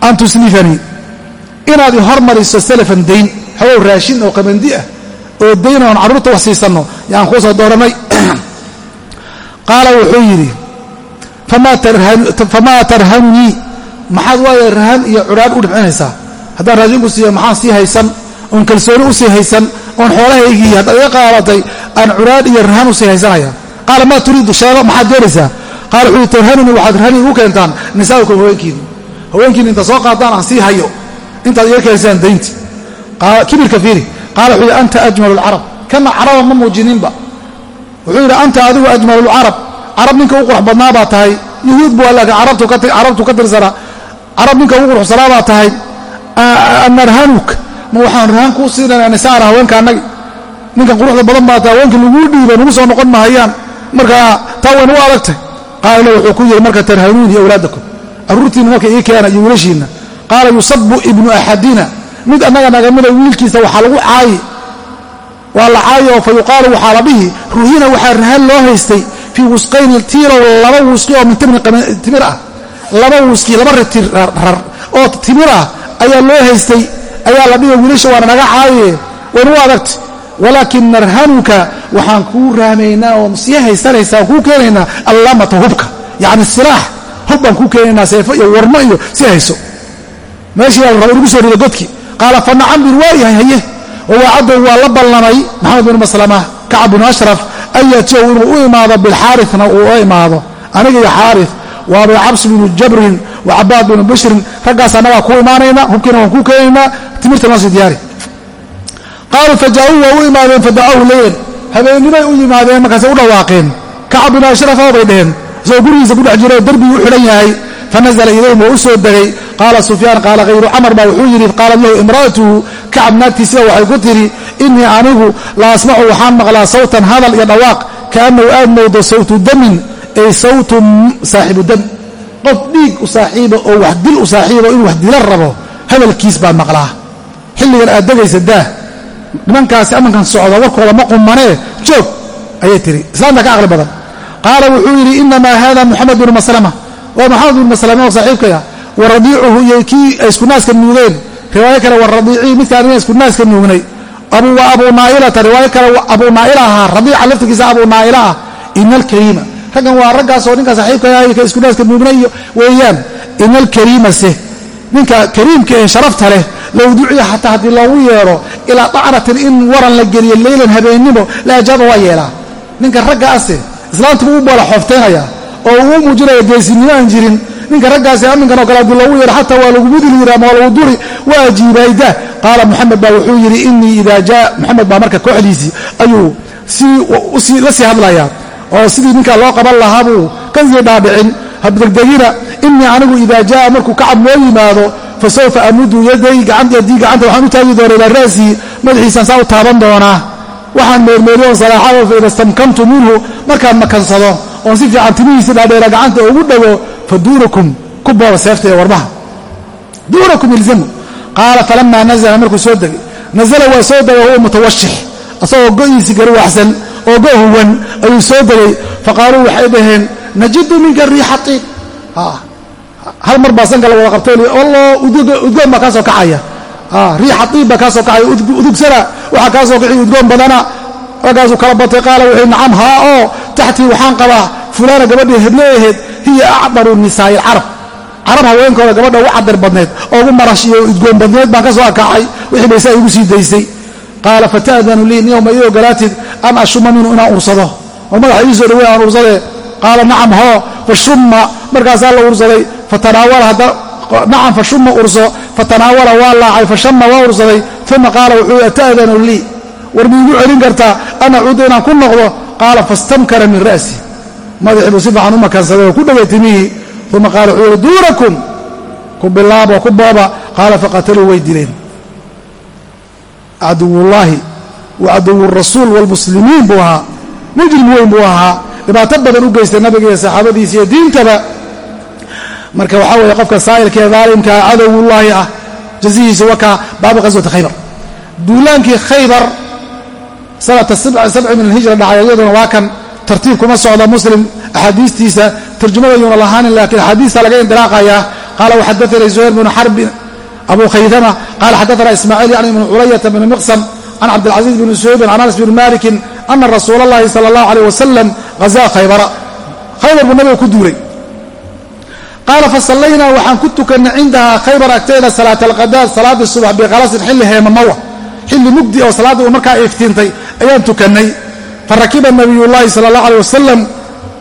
an tuslifanii inaad i hormariso salafan dayn hawow raashin oo qabandi ah oo dayn oon carruurta wax siisanno yaan kuu soo dooranay. Qaala wuxuu yidhi famaa tarhanunii maxaad waaya rahan iyo cudhaan u dhibcinaysaa haddaan raashinku siiyo maxaan sii haysan? Oon kalsooni u sii haysan? Oon xoolahaygii haddaad iga qaadatay aan cudhaan iyo rahan u sii haysanaya qaala maa turiidu sheego maxaad doonaysaa? Qaala wuxuu tarhanuni waxaad rahani igu keentaan nisaa'ikum haweenkiinu haweenkiinu inta soo qaadaan aan sii hayo. Intaad iga keensaan daynti kibirka fiiri qaala wuxuu yidhi anta ajmalu lcarab kana caraba ma muujininba wuxuu yidhi anta adigu ajmalu lcarab carab ninka u qurux badnaa baa tahay. Yuhuud bu laakiin carabtu ka tirsanaa carab ninka ugu quruxsanaa baa tahay. Anarhanuk ma waxaan rahan kuu siinana nisaana haweenka annagi. Ninkan quruxda badan baa tahay haweenkii laguu dhiiba nagu soo noqon mahayaan. Marka taa waynagu adagtay qaala wuxuu ku yidhi marka tarhanuuni awlaadakum carruurtiinna marka ii keena iyo wiilashiinna qaala yusabu ibnu axadina mid annaga nagamida wiilkiisa waxaa lagu caayi. Waa la caayi oo fa yuqaalu waxaa la dhihi ruhina waxaa rahan loo haystay fii wusqayni tiilow laba wusqi oo min timir ah. Laba wusqi laba rar oo timir ah ayaa loo haystay ayaa la dhihi wiilasha waana naga caaye. Waynagu adagta walaakin narhanuka waxaan kuu rahmaynaa oo sii haysanaysaa aan kuu keenaynaa allamata hubka. Yacni silaax hub baan kuu keenaynaa seefo iyo warmo iyo si hayso. Meeshii la raba inugu soo rido godki qaala fa nacam bin waa yahay haye. Wawaacaddow waa la ballamay maxamed bin maslama kacab binu ashraf an yatiyahu inuu u imaado bilxaarina uu u imaado. Aniga iyo xaari wa abu cabs binu jabrin wa cabaad binu bishrin. Raggaas annagaa kuu imaanayna hubkiina waan kuu keenaynaa timirta noo sii diyaari qaaluu fajaa'uu waa u imaadeen fadacahu leylan habeennimay u yimaadeen markaasay u dhawaaqeen. Kacab binu ashrafa bay dheheen isagoo gurigiisa ku dhex jiro darbigii u xidhan yahay fanazla ilayhim waa u soo degay qaala sufyaan qaala hayru camar baa wuxuu yidhi qaalat lahu imra'atuhu kacab naagtiisiba waxay ku tidhi innii anigu la asmacu waxaan maqlaa sawtan hadal iyo dhawaaq kaannahu aad moodo sawtu damin ay sawtu saaxibu dam qof dhiig u saaxiiba oo wax dil u saaxiiba inuu wax dila rabo hadalkiis baan maqlaa xilligan aad degaysa daah nimankaasi amankan socda warkooda ma qumanee joog ayay tihi islaamta ka aqli badan qaala wuxuu yidhi inamaa hada muxamed binu maslama waa maxamed binu maslama oo saaxiibkaya wa radiicuhu iyo kii ay isku naaska nuugeen. Riwaayo kale wa radiicii midkaan ina isku naaska nuugnay. Wa abuu naailata riwaayo kale abuu naaila ahaa radiica laftirkiisa abuu naaila ah ina alkariima raggan waa raggaasoo ninka saaxiibkaya ka isku naaska nuugnay iyo weeyaan. Ina alkariimase ninka kariimka ee sharafta leh low duciya xataa haddii loogu yeedho ilaa dacnatin in waran la geliyo leylan habeennimo la ajaaba waa yeelaa. Ninka raggaase islaamtu buu u boola xooftaynaya oo uu muujinaya geesinimo aan jirin. Ninka raggaasi aminkan oo kale haddii loogu yeedho xataa waa lagu mudili yiri ama lagu duri waa ajiibayda qaala moxamed baa wuxuu yidhi inii idaa jaa moxamed baa marka kooxdiisii ayuu si la sii hadlayaa oo sidii ninkaa loo qaban lahaa buu ka sii dhaadhicin. Habdegdegina inii anigu idaa jaa markuu kacab noo yimaado fasawfa amudu yaday yadii gacanta waxaan u taagi doona ilaa ra'sii madaxiisaan saa u taaban doonaa. Waxaan meermeeriyoon salaaxado faida stamkamtu minhu markaan makansado oon si fiican timihiisi dhaadheera gacanta ugu dhago fa duunakum ku booba seefta ee warmaha duunakum ilzamu. Qaala falamaa nazla markuu soo degay. Nazla waa soo degay huwa mutawashix asagoo go'iisi garwaxsan oo go huwan ayuu soo degay. Faqaaluu waxay dhaheen najidu minka riixa tiib hal mar baa sanka la wada qabtay allo udgoon baa kaa soo kacaya. Riixa tiib baa kaa soo kacaya udugsana waxaa kaa soo kici udgoon badana raggaasuu kala batay qaala wuxuu nacam haa oo taxtii waxaan qabaa fulaana gabadhii heblo aheed hiya acdaru nisaa'i alcarab. Carab haweenkooda gabadha ugu cadar badneed oo ugu marash iyo udgoon badneed baan ka soo akacay wixii bay saa igu sii daysay. Qaala fata'danu lii niyowma ii ogolaatid an ashuma minhu inaan ursado? Oo madaxa ii soo dhawey aan ursadee qaala nacam hoo fashumma markaasaa la ursaday nacam fashumma urso fatanaawala waa laacay fashama waa ursaday. Uma qaala wuxuu ata'danu lii war miigu celin kartaa an acuuda inaan ku noqdo. Qaala fastamkara min ra'si. Madaxii buu si fiican u makansaday oo ku dhegay timihii. Uma qaala wuxuu duurakum. Ku bilaabo ku booba. Qaala faqataluu way dileen caduwullaahi wa caduwu rasuul waalmuslimiin buu ahaa. Mujrim weyn buu ahaa. Dhibaato badan u geystay nabiga iyo saxaabadiisa iyo diintaba. Marka waxaa weeye qofka saa'ilka ee daalimkaa cadowullaahi ah jazihiisa wakaa baabu qaswati khaybar. Duulaankii khaybar sanata sabci min alhijra dhacay iyaduna waa kan tartiib kuma socda muslim axaadiistiisa tarjumadayuuna lahaanin laakiin axaadiista laga indilaaqayaa qaala waxadaanii zuhayr bnu xarbin abu khaydama qaala xadaana ismaaciil yani ibnu culayata bni miqsam can cabdilcaziiz bni suhaybin can anas bni malikin ana rasuula allahi sala allahu aleyh wasalam hazaa khaybara. Khaybar buu nabiga ku duulay. Qaala fasallaynaa waxaan ku tukannay cindahaa khaybar agteeda salaat alqadaad salaadii subax biqalasin xilli heemamawa xilli mugdi oo salaaddii markaa iftiintay ayaan tukannay. Fa rakiba nabiyullaahi sala allah aleh wasalam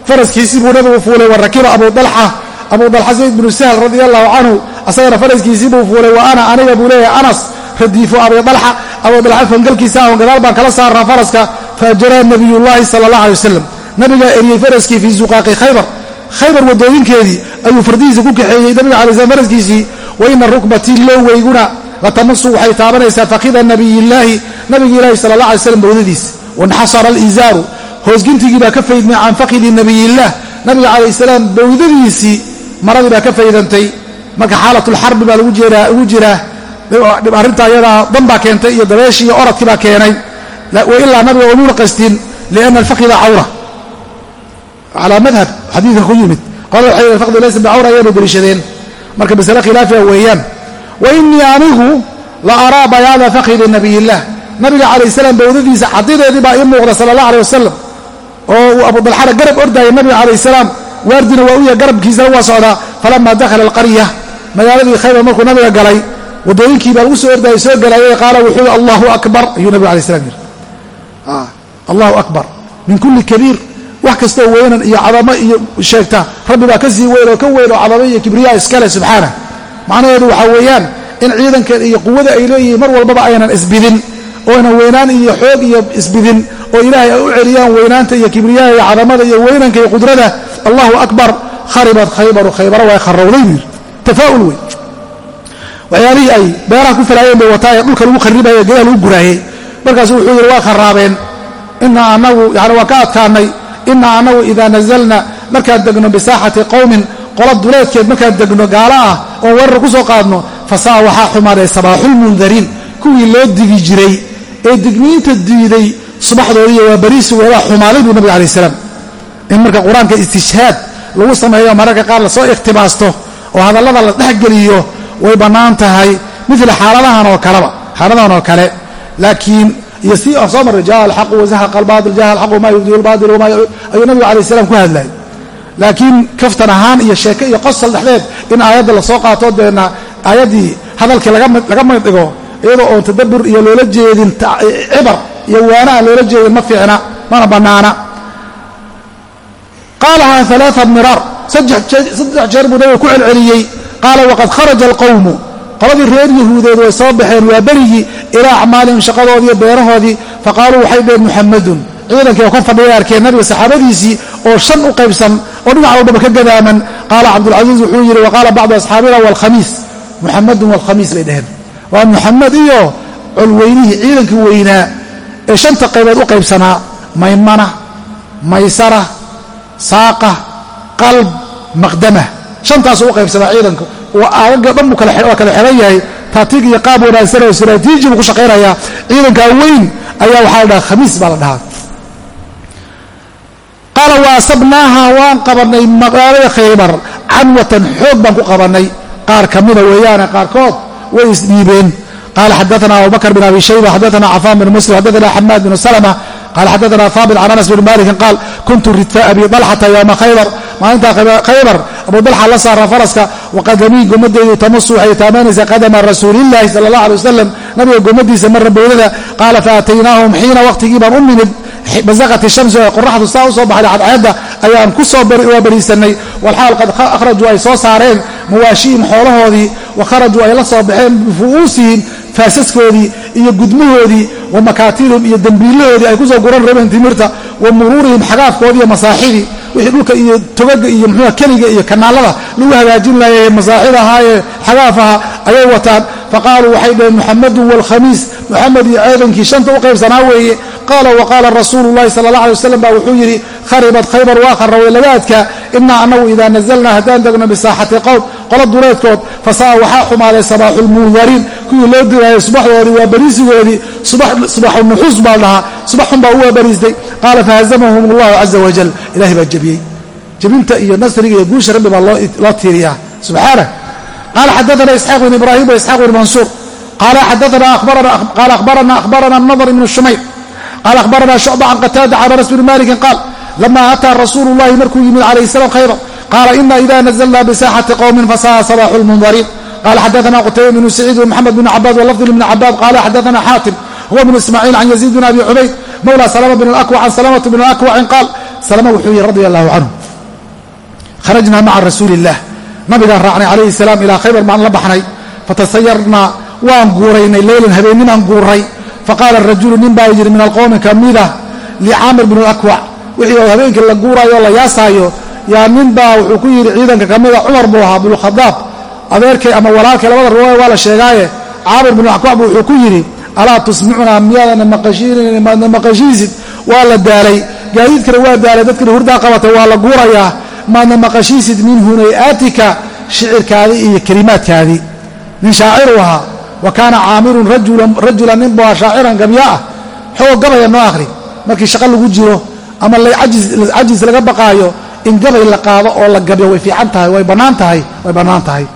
faraskiisii buu nabigu fuulay wa rakiba abu dalxa abu dalxa zayd binu sahl radia allahu canhu asagana faraskiisii buu fuulay wa ana aniga buu leeyahay anas radiifu abi dalxa. Abu dalxa fangalkiisa ahon gadaal baan kala saarnaa faraska faajara nabiyullaahi sala allah alay wasalam nabigaa eriyey faraskii fii suqaaqi khaybar. Khaybar wadooyinkeedii ayuu fardihiisa ku kaxeeyey nabiga alay slam faraskiisii wa ina rukbatii looweyguna latamasu waxay taabanaysaa fakida nabiyillaahi nabiga ilaahi sala allah alay slam bowdadiis wanxasara alizaaru hoosgintigii baa ka faydmay can fakidi nabiyillaah nabiga calayh salaam bowdadiisii maradii baa ka faydantay. Marka xaalatulxarbi baa ugu jiraa. Arrinta ayadaa dan baa keentay iyo dabeeshii iyo oradkii baa keenay. Wailaa nabiga umuuna qastin liana alfakida cawra. Calaa madhab xadiidka ku yimid. Qolada waxay alfakdu laysa bicawra ayaynu deliishadeen marka masale khilaafiya weeyaan wa inii anigu la araa bayaada fakidi nabiyillaah nabiga calayh salaam bowdadiisa cadideedii baa ii muuqda sala allah aleh wasalam oo uu abudalxara garab ordaayay nabiga calayh salaam. Waardina waa u yahay garabkiisana waa socdaa falama dakhala alqarya magaaladii khaybar markuu nabiga galay wadooyinkii baa lagu soo ordaayay soo galaayay qaala wuxuu allahu akbar ayuu nabiga alay slam yiri allahu akbar min kulli kabiir. Wax kastoo weynan iyo cadamo iyo sheegta rabbi baa ka sii weyn oo ka weyn oo cadamo iyo kibriya iskale subxaana macnaheedu waxaa weeyaan in ciidankan iyo quwada ay leeyihiin mar walbaba aynan isbidin ooynan weynaan iyo xoog iyo isbidin oo ilaahay ay u celiyaan weynaanta iyo kibriyaha iyo cadamada iyo weynanka iyo qudrada. Allahu akbar kharibat khaybaru khaybara waa kharowday buu yidhi tafaa'ul wey waxyaalihii ay beeraha ku falaayeen bay wataa ee dhulka lagu kharibaye geedaha lagu guraayey. Markaasu wuxuu yidhi waa kharaabeen. Inaa anagu yani waa ka adkaanay. Inaa anagu idaa nazalna markaan degno bisaaxati qowmin qola duleedkeed markaan degno gaala ah oon weerar ku soo qaadno fasaa waxaa xumaaday sabaaxulmundariin kuwii loo digi jiray ee digniinta diiday subaxdoodiiyo waa bariisigooda xumaaday buu nabiga alai salaam. In marka qur'aanka istishhaad lagu sameeyo mararka qaar la soo ikhtibaasto oo hadallada la dhexgeliyo way bannaan tahay mila xaaladahan oo kaleba xaaladahan oo kale. Laakiin iyo si soo marray jaa alxaqu wazahaqa albaatil jaha alxaqu maa yubdiu albaatil wamaa ayuu nabigu alayh salaam ku hadlayay laakiin kaftan ahaan iyo sheeke iyo qosol dhexdeed in aayadda la soo qaato deena aayaddii hadalkii laga magdhigo iyadoo oon tadabur iyo loola jeedin cibar iyo waana aan loola jeedin ma fiicna mana bannaana. Qaalahaa alaaa miraar saddex jeer buu nabiga ku celceliyey. Qaala waqad kharaja alqowmu qoladii reer yahuudeed way soo baxeen waa berigii ilaa acmaalihim shaqadoodiiyo beerahoodii. Faqaaluu waxay dheheen muxamadun ciidankii oo ka fadhiyay arkeen nabiga saxaabadiisii oo shan u qaybsan oo dhinac walbaba ka gadaaman qaala cabdulcasiis wuxuu yidhi waqaala bacdu asxaabina waalkhamiis. Muxamadun waalkhamiis bay dheheen waa muxamed iyo colweynihii ciidankii weynaa ee shanta qaybood u qaybsanaa maymana maysara saaqa qalb maqdama. Shantaasuu u qaybsamaa ciidanku. Aagaga dhan buu kala xiran yahay. Taatiig iyo qaab wanaagsan oo istraatiiji buu ku shaqaynayaa ciidankaa weyn ayaa waxaa la dhahaa khamiis baa la dhahaa qaala wa asabnaaha waan qabannay magaalada khaybar. Canwatan xoog baan ku qabannay. Qaar ka mida weeyaane qaarkood way isdhiibeen qaala xadaana abubakr bin abi shayba xadaana cafaan bin muslim xadaana xamaad bin salma qala xadaana haabit can anas bn malikin qaal kuntu ridfa abi dalxata yowma khaybar. Maalintaa khaybar abu dalxa la saara faraska waqadamii gomadeydu tamasu waxay taamaynaysaa qadama rasuulillahi sala allah alay wasalam nabiga gomadiisa mara bowdada qaala faataynaahum xiina waqtigii baan u nimid basaqati shamsi oo qoraxdu saa u soo baxday cadceedda ayaan ku soo waa bariisanay walxaal qad akhrajuu ay soo saareen mawaashi'im xoolahoodii wa kharajuu ay la soo baxeen bifu'uusihim faasaskoodii iyo gudmahoodii wa makaatiilihim iyo dembiilahoodii ay ku soo guran rabeen timirta wa muruurihim xagaafkoodii iyo masaaxidii. Wixii dhulka iyo togaga iyo muxuua keliga iyo kanaalada lagu hagaajin laayay masaaxid ahaa ee xagaaf aha ayay wataan. Faqaaluu waxay dhaheen muxamadun waalkhamiis muxamed iyo ceedankii shanta u qaybsanaa weeye qaala waqaala rasuulu llahi sala allah alay wasalam baa wuxuu yidhi kharibat khaybar waa kharraway labaadka inaa annagu idaa nazalnaa haddaan degno bisaaxati qowm qola duleedkood fasa'a waxaa xumaaday sabaaxulmuundariin kuwii loo diraayo subaxdoodii waa bariisigoodii subaxu nuxuus baa dhahaa subaxun baa u waabariistay qaala fahazamahum allahu caza wajal ilahay baa jebiyey jebinta iyo nasriga iyo guusha rabbi baa loo tiiriyaa subxaanah qaala xadaana isxaaq bn ibraahim wa isxaaq bn mansuur qaala akhbarana akhbarana nadr ibnu shumayr qaala akhbarana shucba can qataada can anas bni malikin qaal lama ataa rasuulu llahi markuu yimid calayh salam khaybar qaala ina ida nazlna bisaaxati qowmin fasaha sabaaxu lmundariin qala xadaana qutayba bnu saciid wmaxamed bn cabaad walafd bn cabaad qaala xadaana xaatim huwa bnu ismaaciil can yaziid bn abi cubayd mawla salama bn akwa can salamata bn akwacin qaal salama wuxuu yihi radi allahu canhu kharajnaa maca rasuuli illah nabigaan raacnay calayhi salaam ilaa khaybar baan la baxnay fatasayarnaa waan guuraynay leylan habeennimaan guuray faqaala rajulu nin baa yidhi min alqowmi kamida licaamir bn akwac wixii oo habeenkii la guuraayo o la yaasaayo yaa nin baa wuxuu ku yidhi ciidanka kamida cumar buu ahaa bnukhadaab adeerkay ama walaalkay labada riwaaya waa la sheegaaye. Caamir bnu akwac bu wuxuu ku yidhi alaa tusmicunaa miyaadana maqashiinmaadna maqashiisid waa la daalay. Gaadiidkana waa daalay. Dadkana hurdaa qabata waa la guurayaa. Maadna maqashiisid min hunayaatika shicirkaadii iyo kelimaadkaadii. Nin shaaciru ahaa wa kaana caamirun rajulan nin bua shaaciran gabya ah xoog gabaya noo akhri markii shaqo lagu jiro ama cajis laga baqaayo in gabay la qaado oo la gabyo way fiican tahay way bannaan tahay way bannaan tahay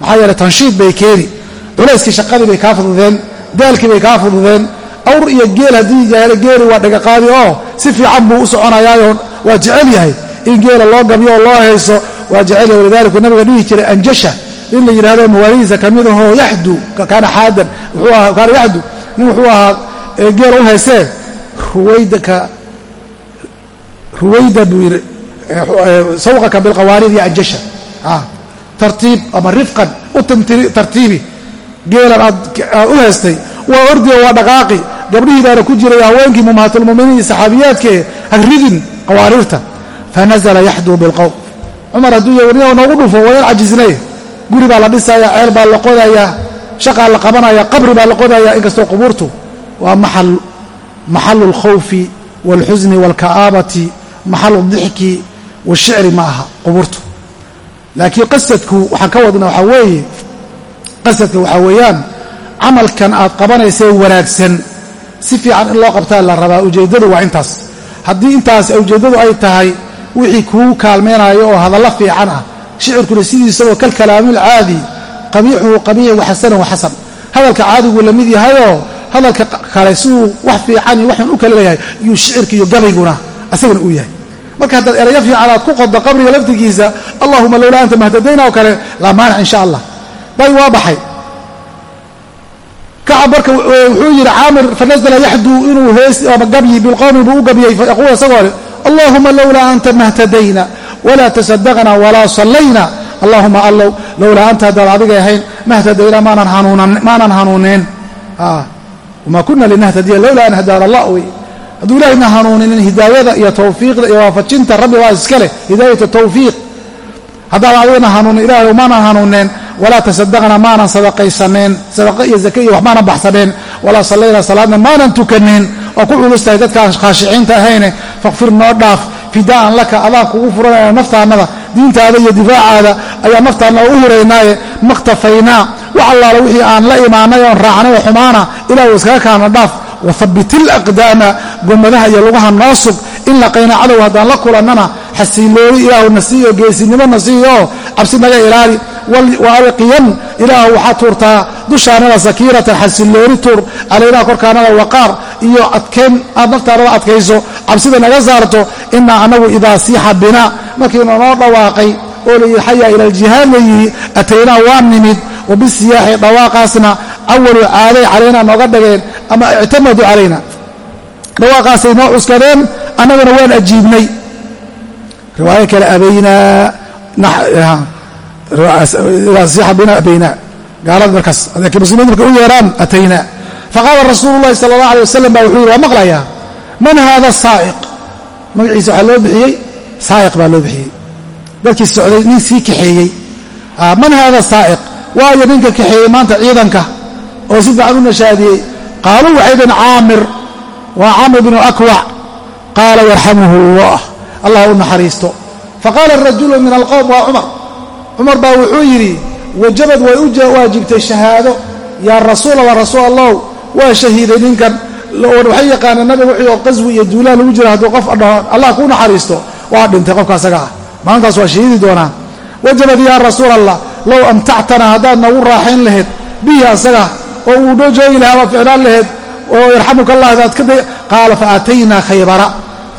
maxaa yeeley tanshiid bay keeni culayskii shaqadii bay kaa fududeen daalkii bay kaa fududeen awr iyo geel haddii yaalo geeli waa dhagaqaadi oo si fiican buu u soconayaayo waa jecel yahay in geela loo gabyo oo loo hayso waa jecel yahay walidaalika nabiga dhihi jiray anjasha in la yidhahdo mawaalidiisa ka mid ahoo yaxdu kaana xaadan kaana yaxdu nin wuxuu ahaa geela u haysee ruwaydaka ruwayda buu yidhi sawqaka bilqawaariid iyo anjasha tartiib ama rifqan u tartiibi geelan aad u haystay waa ordi oo waa dhaqaaqi gabdhihiibaana ku jiray haweenkii mumahatulmuminiin saxaabiyaadkee hagridin qawaariirta. Fanazla yaxduu bilqowm cumar hadduu y noogu dhufo waa yar cajisnay guri baa la dhisaya ceel baa la qodayaa shaqaa la qabanaya qabri baa la qodayaa inkastoo qubuurtu waa maal maxalu lkhawfi waalxusni waalka'aabati maxalu dixki washicri ma aha qubuurtu. Laakiin qasadku waxaan ka wadna waxaa weeye qasadka waxaa weeyaan camalkan aad qabanaysee wanaagsan. Si fiican in loo qabtaa la rabaa ujeeddadu waa intaas. Haddii intaas ujeeddadu ay tahay wixii kuu kaalmeenaayo oo hadallo fiican ah shicirkuna sidiisagoo kalkalaamil caadi qabiixuhu qabiix waxasanan waxasan hadalka caadigu la mid yahayoo hadalka kale siduu wax fiican iyo waxun u kala leeyahay iyuu shicirka iyo gabayguna asagana uu yahay. Marka haddaad erayo fiican aad ku qoddo qabriga laftigiisa allahuma lowlaa anta mahtadayna oo kale laa maanic insha allah. Bay waa baxay. Kacab marka wuxuu yidhi caamir fanazla yaxduu inuu hees ama gabyi bilqowmi buu u gabyey fayaquul isagoo le allahuma lowlaa anta mahtadayna walaa tasadaqna walaa sallayna allahuma allow lowlaa anta haddaad adiga ahayn mahtadayna maanan hanuuneen wamaa kuna linahtadiya lowlaa an hadaana allah wey hadduu ilahayna hanuuninin hidaayada iyo tawfiiqda iyo waafajinta rabbi baa iska leh hidaayat tawfiiq haddaan adigana hanuunin ilahay maanan hanuuneen walaa tasadaqna maanan sadaqaysaneen sadaqa iyo zake iyo wax maanan baxsaneen walaa sallayna salaadna maanan tukaneen oo ku culustahay dadkaan khaashiciinta ahayne fakfir noo dhaaf fidaa'an laka adaan kugu furanaya naftaannada diintaada iyo difaacaada ayaa naftaanna u huraynaaye makhtafaynaa wax allaala wixii aan la imaanay oon raacnay oo xumaana ilah iskaga kaana dhaaf. Wahabitil aqdaama gomadaha iyo lugaha noo sug in laqayna cadow haddaan la kulannana xasiilooni ilaahu na siiyo geesinimo na cabsi naga ilaali. Walqiyan ilaahu waxaa tuurtaa dushaanada sakiiratan xasilooni tuur. Calaynaa korkaanada waqaar iyo adkayn aad naftaanada adkayso cabsida naga saarto inaa anagu idaa siixa bina. Markiina noo dhawaaqay oo layidhi xayaa ila aljihaad layidhi ataynaa waa nimid wabisiyaaxi dhawaaqaasna awalu caaday calaynaa nooga dhageen ama ictamaduu calayna dhawaaqaasay noo cuskadeen annaguna waan ajiibnay. Riwaayo kale abaynaa bina abaynaa. Gaalada markaas laakiin muslimiinta markay u yeeraan ataynaa faqaala rasuulu llahi sala allah alay wasalam baa wuxuu yidhi waa maqlayaa? Man haada saa'iq? Magaciisa waxaa loo bixiyey saa'iq baa loo bixiyey. Dadkii socday nin sii kaxeeyey. Man haada saa'iq? Waayo ninka kaxeeyey maanta ciidanka oo si fiican u nashaadiyey. Qaaluu waxay dhaheen caamir. Waa camr bnu akwac. Qaala yarxamuhu allah. Allah u naxariisto. Faqaala rajulu min alqowm waa cumar. Cumar baa wuxuu yidhi wajabad way u waajibtay shahaado. Yaa rasuula waa rasuul allow waa shahiiday ninkan. Waxay yaqaaneen nabiga wixii oo qaswi iyo duulaan lagu jira hadduu qof dhaho allah kuu naxariisto. Waa dhintay qofka asaga ah. Maalintaas waa shahiidi doonaa wajabad yaa rasuul allah low amtactana haddaad nagu raaxayn lahayd bihi asaga oo uu noo joogi lahaa waa ficlaan lahayd oo yarxamuka allah daad ka qaala fa aataynaa khaybara.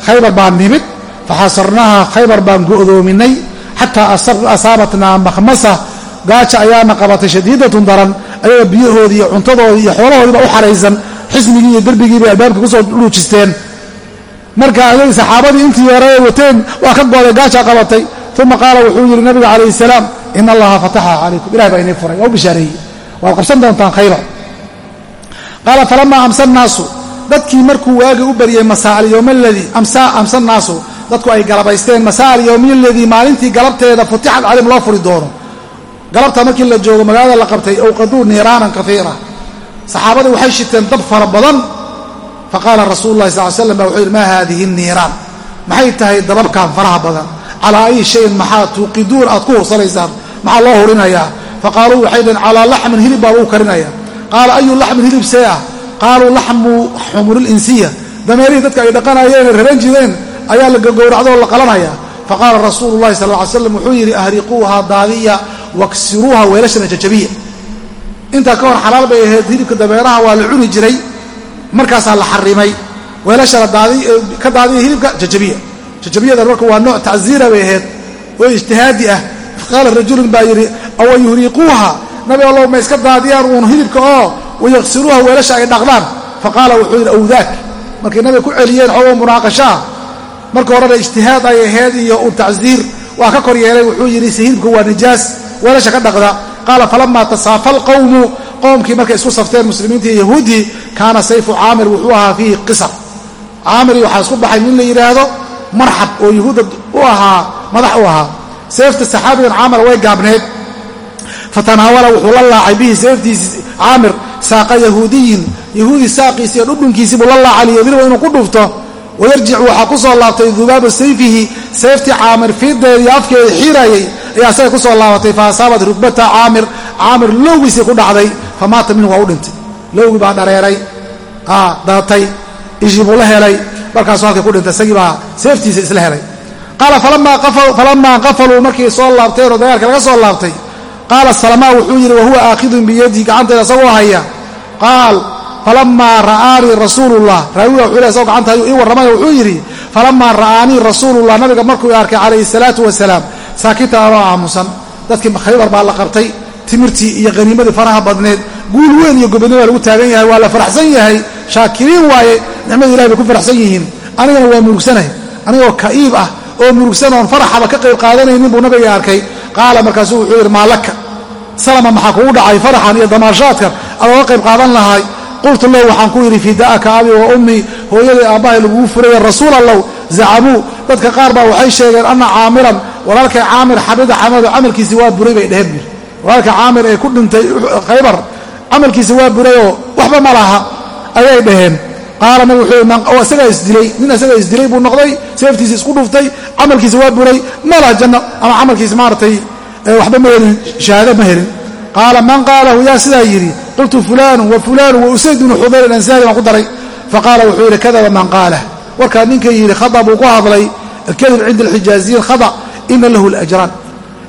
Khaybar baan nimid faxasarnaha khaybar baan go'doominay xataa asaabatnaa makhmasa gaaja ayaana qabatay shadiidatun daran ayaga biyahoodii iyo cuntadoodii iyo xoolahoodiiba u xaraysan xisnigii iyo derbigii bay albaabka ku soo dhuujisteen marka ayay saxaabadii intii yeerayay wateen waa ka gooday gaajaa qabatay. Uma qaala wuxuu yidhi nabiga calayhi salaam ina allaha fataxa calaykum. Ilahi baa inii furay waa u bishaareeyey. Waad qabsan doontaan khayra qaala falamaa amsa naasu dadkii markuu waagi u aladii amsa naasu dadku ay galabaysteen masaal yowmi aladii maalintii galabteeda futixad calim loo furi doono galabta markii la joogo magaalada la qabtay awqaduu niiraanan kaiira saxaabadii waxay shiteen dab fara badan. Faqaala rasuulu lahi sal slam ba wuxuu yidhi maa haadihi niiraan? Maxay tahay dababkan faraha badan? Calaa ayi shayin maxaa tuuqiduun aad ku hursanaysaan maxaa loo hurinayaa? Faqaaluu waxay dhaheen calaa laxmin hilib baa lagu karinaya qaala ayu laxmin hilib see ah? Qaaluu laxmu xumurulinsiya dameerihii dadka ay dhaqanayeene raran jireen ayaa la gogowracdo la qalanaya faqaala rasuulu lahi sal ly slam wuxuu yidhi ahriquuha daadiya waksiruuha weelashana jajabiya intaa ka hor xalaal bay ahayd hilibka dameeraha waa la cuni jiray markaasaa la xarimay. Weelashana ka daadiya hilibka jajabiya. Jajabiyada marka waa nooc tacziira bay ahayd oo ijtihaadi ah. Faqaala rajulun baa yidhi awa yuhriquuha nabi allow ma iska daadiyaan uun hilibka oo wayaksiruuha weelasha ay dhaqdaan? Faqaala wuxuu yidhi awdaak. Markay nabiga ku celiyeen xoogo munaaqashaa marka horena ijtihaad ay ahayd iyo un tacziir waa ka kor yeelay wuxuu yidhi se hilibka waa nijaas weelasha ka dhaqda qaala falamaa tasaafa alqowmu qowmkii markay isku safteen muslimiintii iyo yahuuddii kaana sayfu caamir wuxuu ahaa fiihi qisar. Caamiri waxaa isku baxay nin la yidhaahdo marxab oo yahuudda u ahaa madax u ahaa. Seefta saxaabigan caamir way gaabneed. Fatanaawala wuxuu la laacay bihi seeftiisi caamir saaqa yahuudiyin yahuudi saaqiisi iyo dhudhunkiisii buu la laacay liyadriba inuu ku dhufto. Wayarjic waxaa ku soo laabtay dubaaba sayfihi. Seeftii caamir fiideeda iyo afkeeda xiirayay ayaa asaga ku soo laabatay fa asaabat rugbata caamir caamir lowgiisii ku dhacday fa maata minhu waa u dhintay. Lowgii baa dhareeray daatay ishii buu la helay markaasuu halkay ku dhintay isagii baa seeftiisa isla helay. Qaala falamaa qafaluu markay soo laabteen oo dagaalka laga soo laabtay? Qaala salamaa wuxuu yidhi wahuwa aakhidun biyadii gacanteeda isagoo haya. Qaal falamaa ra'aanii rasuulullah. Raawiga wuxuu le isagoo gacanta ii warramay wuxuu yidhi falamaa ra'aanii rasuulullah nabiga markuu arkay calayhi salaatu wasalaam saakita anoo aamusan. Dadkii khaybar baa la qabtay timirtii iyo haniimadii faraha badneed guul weyn iyo gobonimo baa lagu taagan yahay waa la faraxsan yahay. Shaakiriin waaye nicmada ilahi bay ku faraxsan yihiin. Anigana waa murugsanahay. Anigoo ka'iib ah oo murugsan oon faraxaba ka qayb qaadanaynin buu nabiga arkay. Qaala markaasuu wuxuu yidhi maalaka salama maxaa kugu dhacay faraxan iyo damaashaadkan? Adooga qayb qaadan lahay qultu lahu waxaan ku yidhi fidaa'aka abi wa ummii hooyadii aabbahay lagugu furaya rasuul allow zacamuu dadka qaar baa waxay sheegeen anna caamiran walaalkay caamir xabida xamado camalkiisi waa buray bay dheheen bir walaalka caamir ee ku dhintay khaybar camalkiisi waa burayoo waxba ma laha ayay dhaheen. Qaala nabig wuxuu isagaa isdilay nin isagaa isdilay buu noqday seeftiisi isku dhuftay camalkiisi waa buray ma laha janno ama camalkiisi maaratay waxba ma helin shahaado ma helin. Qaala man qaalahu yaa sidaa yidhi qultu fulaanu wa fulaanu wa usayd bnu xudayr alansaari baan ku daray. Faqaala wuxuu yidhi kadaba man qaalah warkaa ninka yidhi khada buu ku hadlay alkadib cinda alxijaaziyiin khada ina lahu laajraan.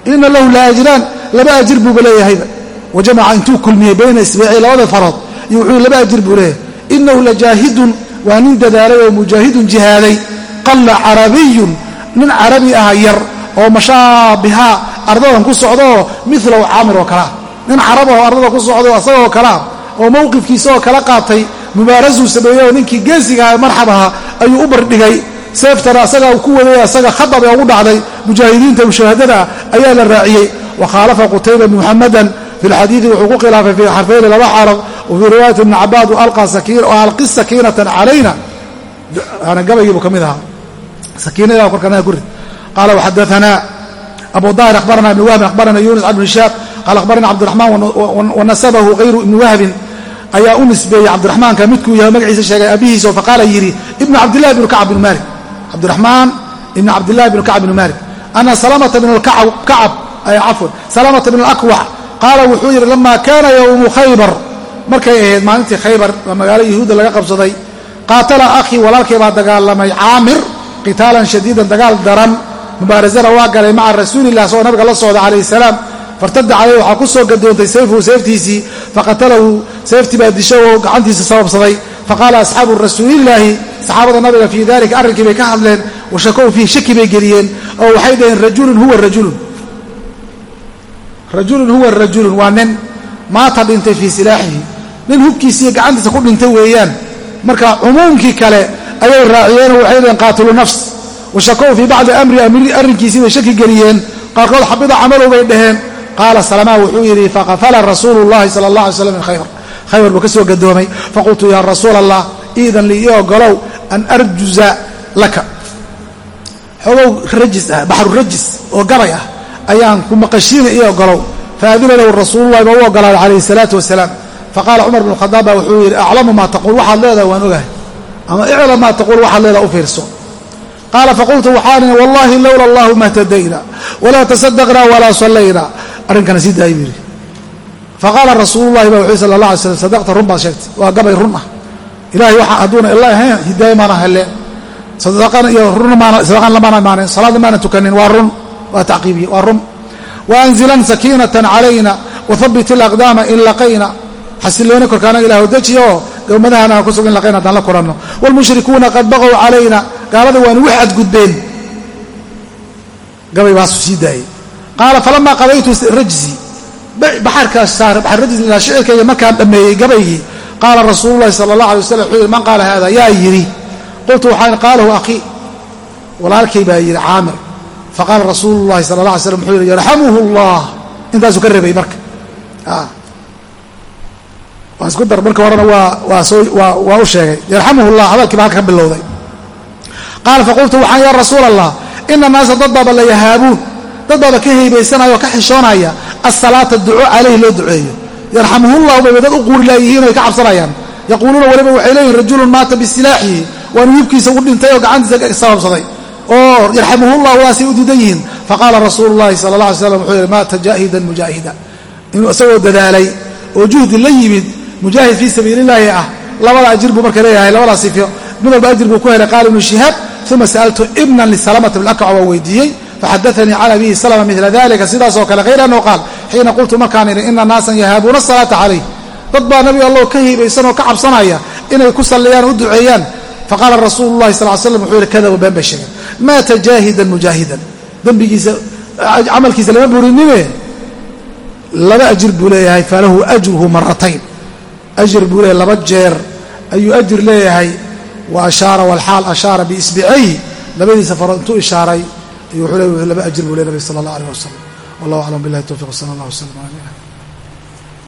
Ina lahu la ajraan laba ajir buuba leeyahayba wa jamaca intuu kulmiyey bayna isbaacii labada farood iyo wuxuu laba ajir buu leeyahay. Inahu lajaahidun. Waa nin dadaalay oo mujaahidun jihaaday. Qalla carabiyun nin carabi ah yar oo mashaabiha ardadan ku socdaoo milahu caamir oo kalea nin carab oo ardada ku socdo asagoo kalea oo mowqifkiisa oo kala qaatay mubaarasuu sameeyey oo ninkii geesigaha marxab aha ayuu u bardhigay. Seeftana asagaa uu ku waday asaga khadab ee ugu dhacday mujaahidiinta mushaahadada ayaa la raaciyey. Wa khaalafa qutayba muxamadan fi lxadiidi wuxuu ku khilaafay fii xarfayni laba xaraf wa fii riwaayati ibni cabaad alqi sakiinatan calayna. Gabaygiibuu ka mid ahaa. Sakiinada korkanaga guri. Qaala waxadaanaa abu daahir akhbarana ibn wahbin akhbarana yunis can bn hishaab qaala akhbarana cabdiraxmaan wanasabahu hayru ibni wahbin ayaa u nisbeeyey cabdiraxmaanka. Midkuu yahay magaciisa sheegay abihiiso faqaala yidhi ibnu cabdillahi bnu kacb bnu maalik. Cabdiraxmaan ibnu cabdillahi bnu kacb bnu maalik. Ana salamata bn kacab cafwan salamata bn alakwax qaala wuxuu yidhi lama kaana yowmu khaybar. Markay ahayd maalintii khaybar waa magaalo yahuudda laga qabsaday. Qaatala akhii walaalkay baa dagaalamay caamir qitaalan shadiidan dagaal daran. Mubaarasana waa galay maca rasuulilah asagoo nabiga la socda calayhi salaam. Fartada caleyh waxaa ku soo gadoontay sayfuhu seeftiisii faqatalahu seeftii baa disho oo gacantiisa sababsaday. Faqaala asxaabu rasuulillaahi saxaabada nabiga fii dalika arrinkii bay ka hadleen washakow fiihi shaki bay geliyeen. Oo waxay dhaheen rajulun huwa rajulun. Rajulun huwa rajulun waa nin. Maata dhintay fii silaaxihi. Nin hubkiisiiyo gacantiisa ku dhintay weeyaan. Marka cumuumkii kale ayay raaciyeen oo waxay dhaheen qaatilu nafs. Washakow fii bacdi amri arrinkiisii bay shaki geliyeen. Qaarkood xabida camalow bay dhaheen. Qaala salama wuxuu yidhi faqafala rasuulu llahi sala allah alay slam min khaybar buu ka soo gadoomay faqultu yaa rasuul allah iidan lii ii ogolow an arjuza laka. Xogow rajis ah baxru rajis oo gabay ah ayaan ku maqashiina ii ogolow faadina lahu rasuululahi baa u ogolaaday calayhi salaatu wasalaam. Faqaala cumar bnu khadaab baa wuxuu yidhi aclamu maa taquul waxaad leedahay waan ogahay. Ama iclam maa taquul waxaad leedahay u fiirso. Qaala faqultu waxaan ihi wallahi lowla allahu ma htadayna walaa tasadaqna walaa sallayna. Arrinkana sii daaya buu yidhi faqaala rasuululahi ba wuxuu sala allah alay slam sadaqta run baad sheegtay waa gabay run ah ilahay waxa hadduuna ila ahayn hidaaya maana hele sadaqan iyo sadaqan lamaana imaanin salaadna maana tukanin waa run waa tacqiibiye waa run waanzilan sakiinatan calayna wahabit alaqdaama in laqayna xasilooni korkaana ilah deji oo gowmadahan aan kusug in haddaan la kulanno waalmushrikuuna qad baqow calayna gaalada waanu wax adgudbeen gabay baasu sii daayey qaala falamaa qadaytu rajzi baxarkaas baxar rajzi ilaa shicirkayga markaan dhammeeyey gabaygii qaala rasuululahi sala allah alay waslam wuxuu yidhi man qaala hada yaa yidhi. Qultu waxaan qaalahu akhii walaalkay baa yidhi caamir. Faqaala rasuulu llahi sala allah alay slam wuxuu yidhi yarxamuhu allah intaasuu ka reebay marka. Waan isku dar marka horena waa u sheegay. Yarxamuhu llah hadalkiiba halka ka bilowday. Qaala faqultu waxaan yaa rasuula allah ina naasa dad baaba la yahaabuun. Dad baaba ka heybaysanaya oo ka xishoonaya asalaata duco calayhi loo duceeyo. Yarxamuhullahu bayba dad u quuri laayihiin oy ka cabsanayaan. Yaquuluuna weliba waxay leeyihiin rajulun maata bisilaaxihi. Waanu hubkiisa u dhintay oo gacantiisa sababsaday. Oo yarxamuhullah waasay u diidan yihiin. Faqaala rasuulu llahi sala allah alay slam wuxuu yihi maata jaahidan mujaahida. Inuu isagoo dadaalay oo juhdi la yimid mujaahid fii sabiilillaahi ah. Labada ajir buu marka leeyahay labadaa sifyo mid walba ajir buu ku helay qaala ibnu shihaab uma sa'altu ibnan lisalamata bn akca waa weydiiyey faxadaanii can abihi salama mila dalika sidaasoo kale hayr annahu qaal xiina qultu markaan idhi ina naasan yahaabuuna asalaata calayh dad baa nabiga allah ka hiibaysan oo ka cabsanaya inay ku salliyaan o u duceeyaan faqaala rasuulu llahi sal slam wuxuu yihi kadaba been bay sheegeen maata jaahidan mujaahidan dembigiisa camalkiisa lama burinine laba ajir buu leeyahay falahu ajruhu maratayn ajir buu leeyahay laba jeer ayuu ajir leeyahay wa ashaara walxaal ashaara labadiisa faro intuu wuxuu leeyahay laba ajir buu leeyahy nabi sala allah alayh wasalam wallahu aclam billahi towfiq sala allah wasalam aleyh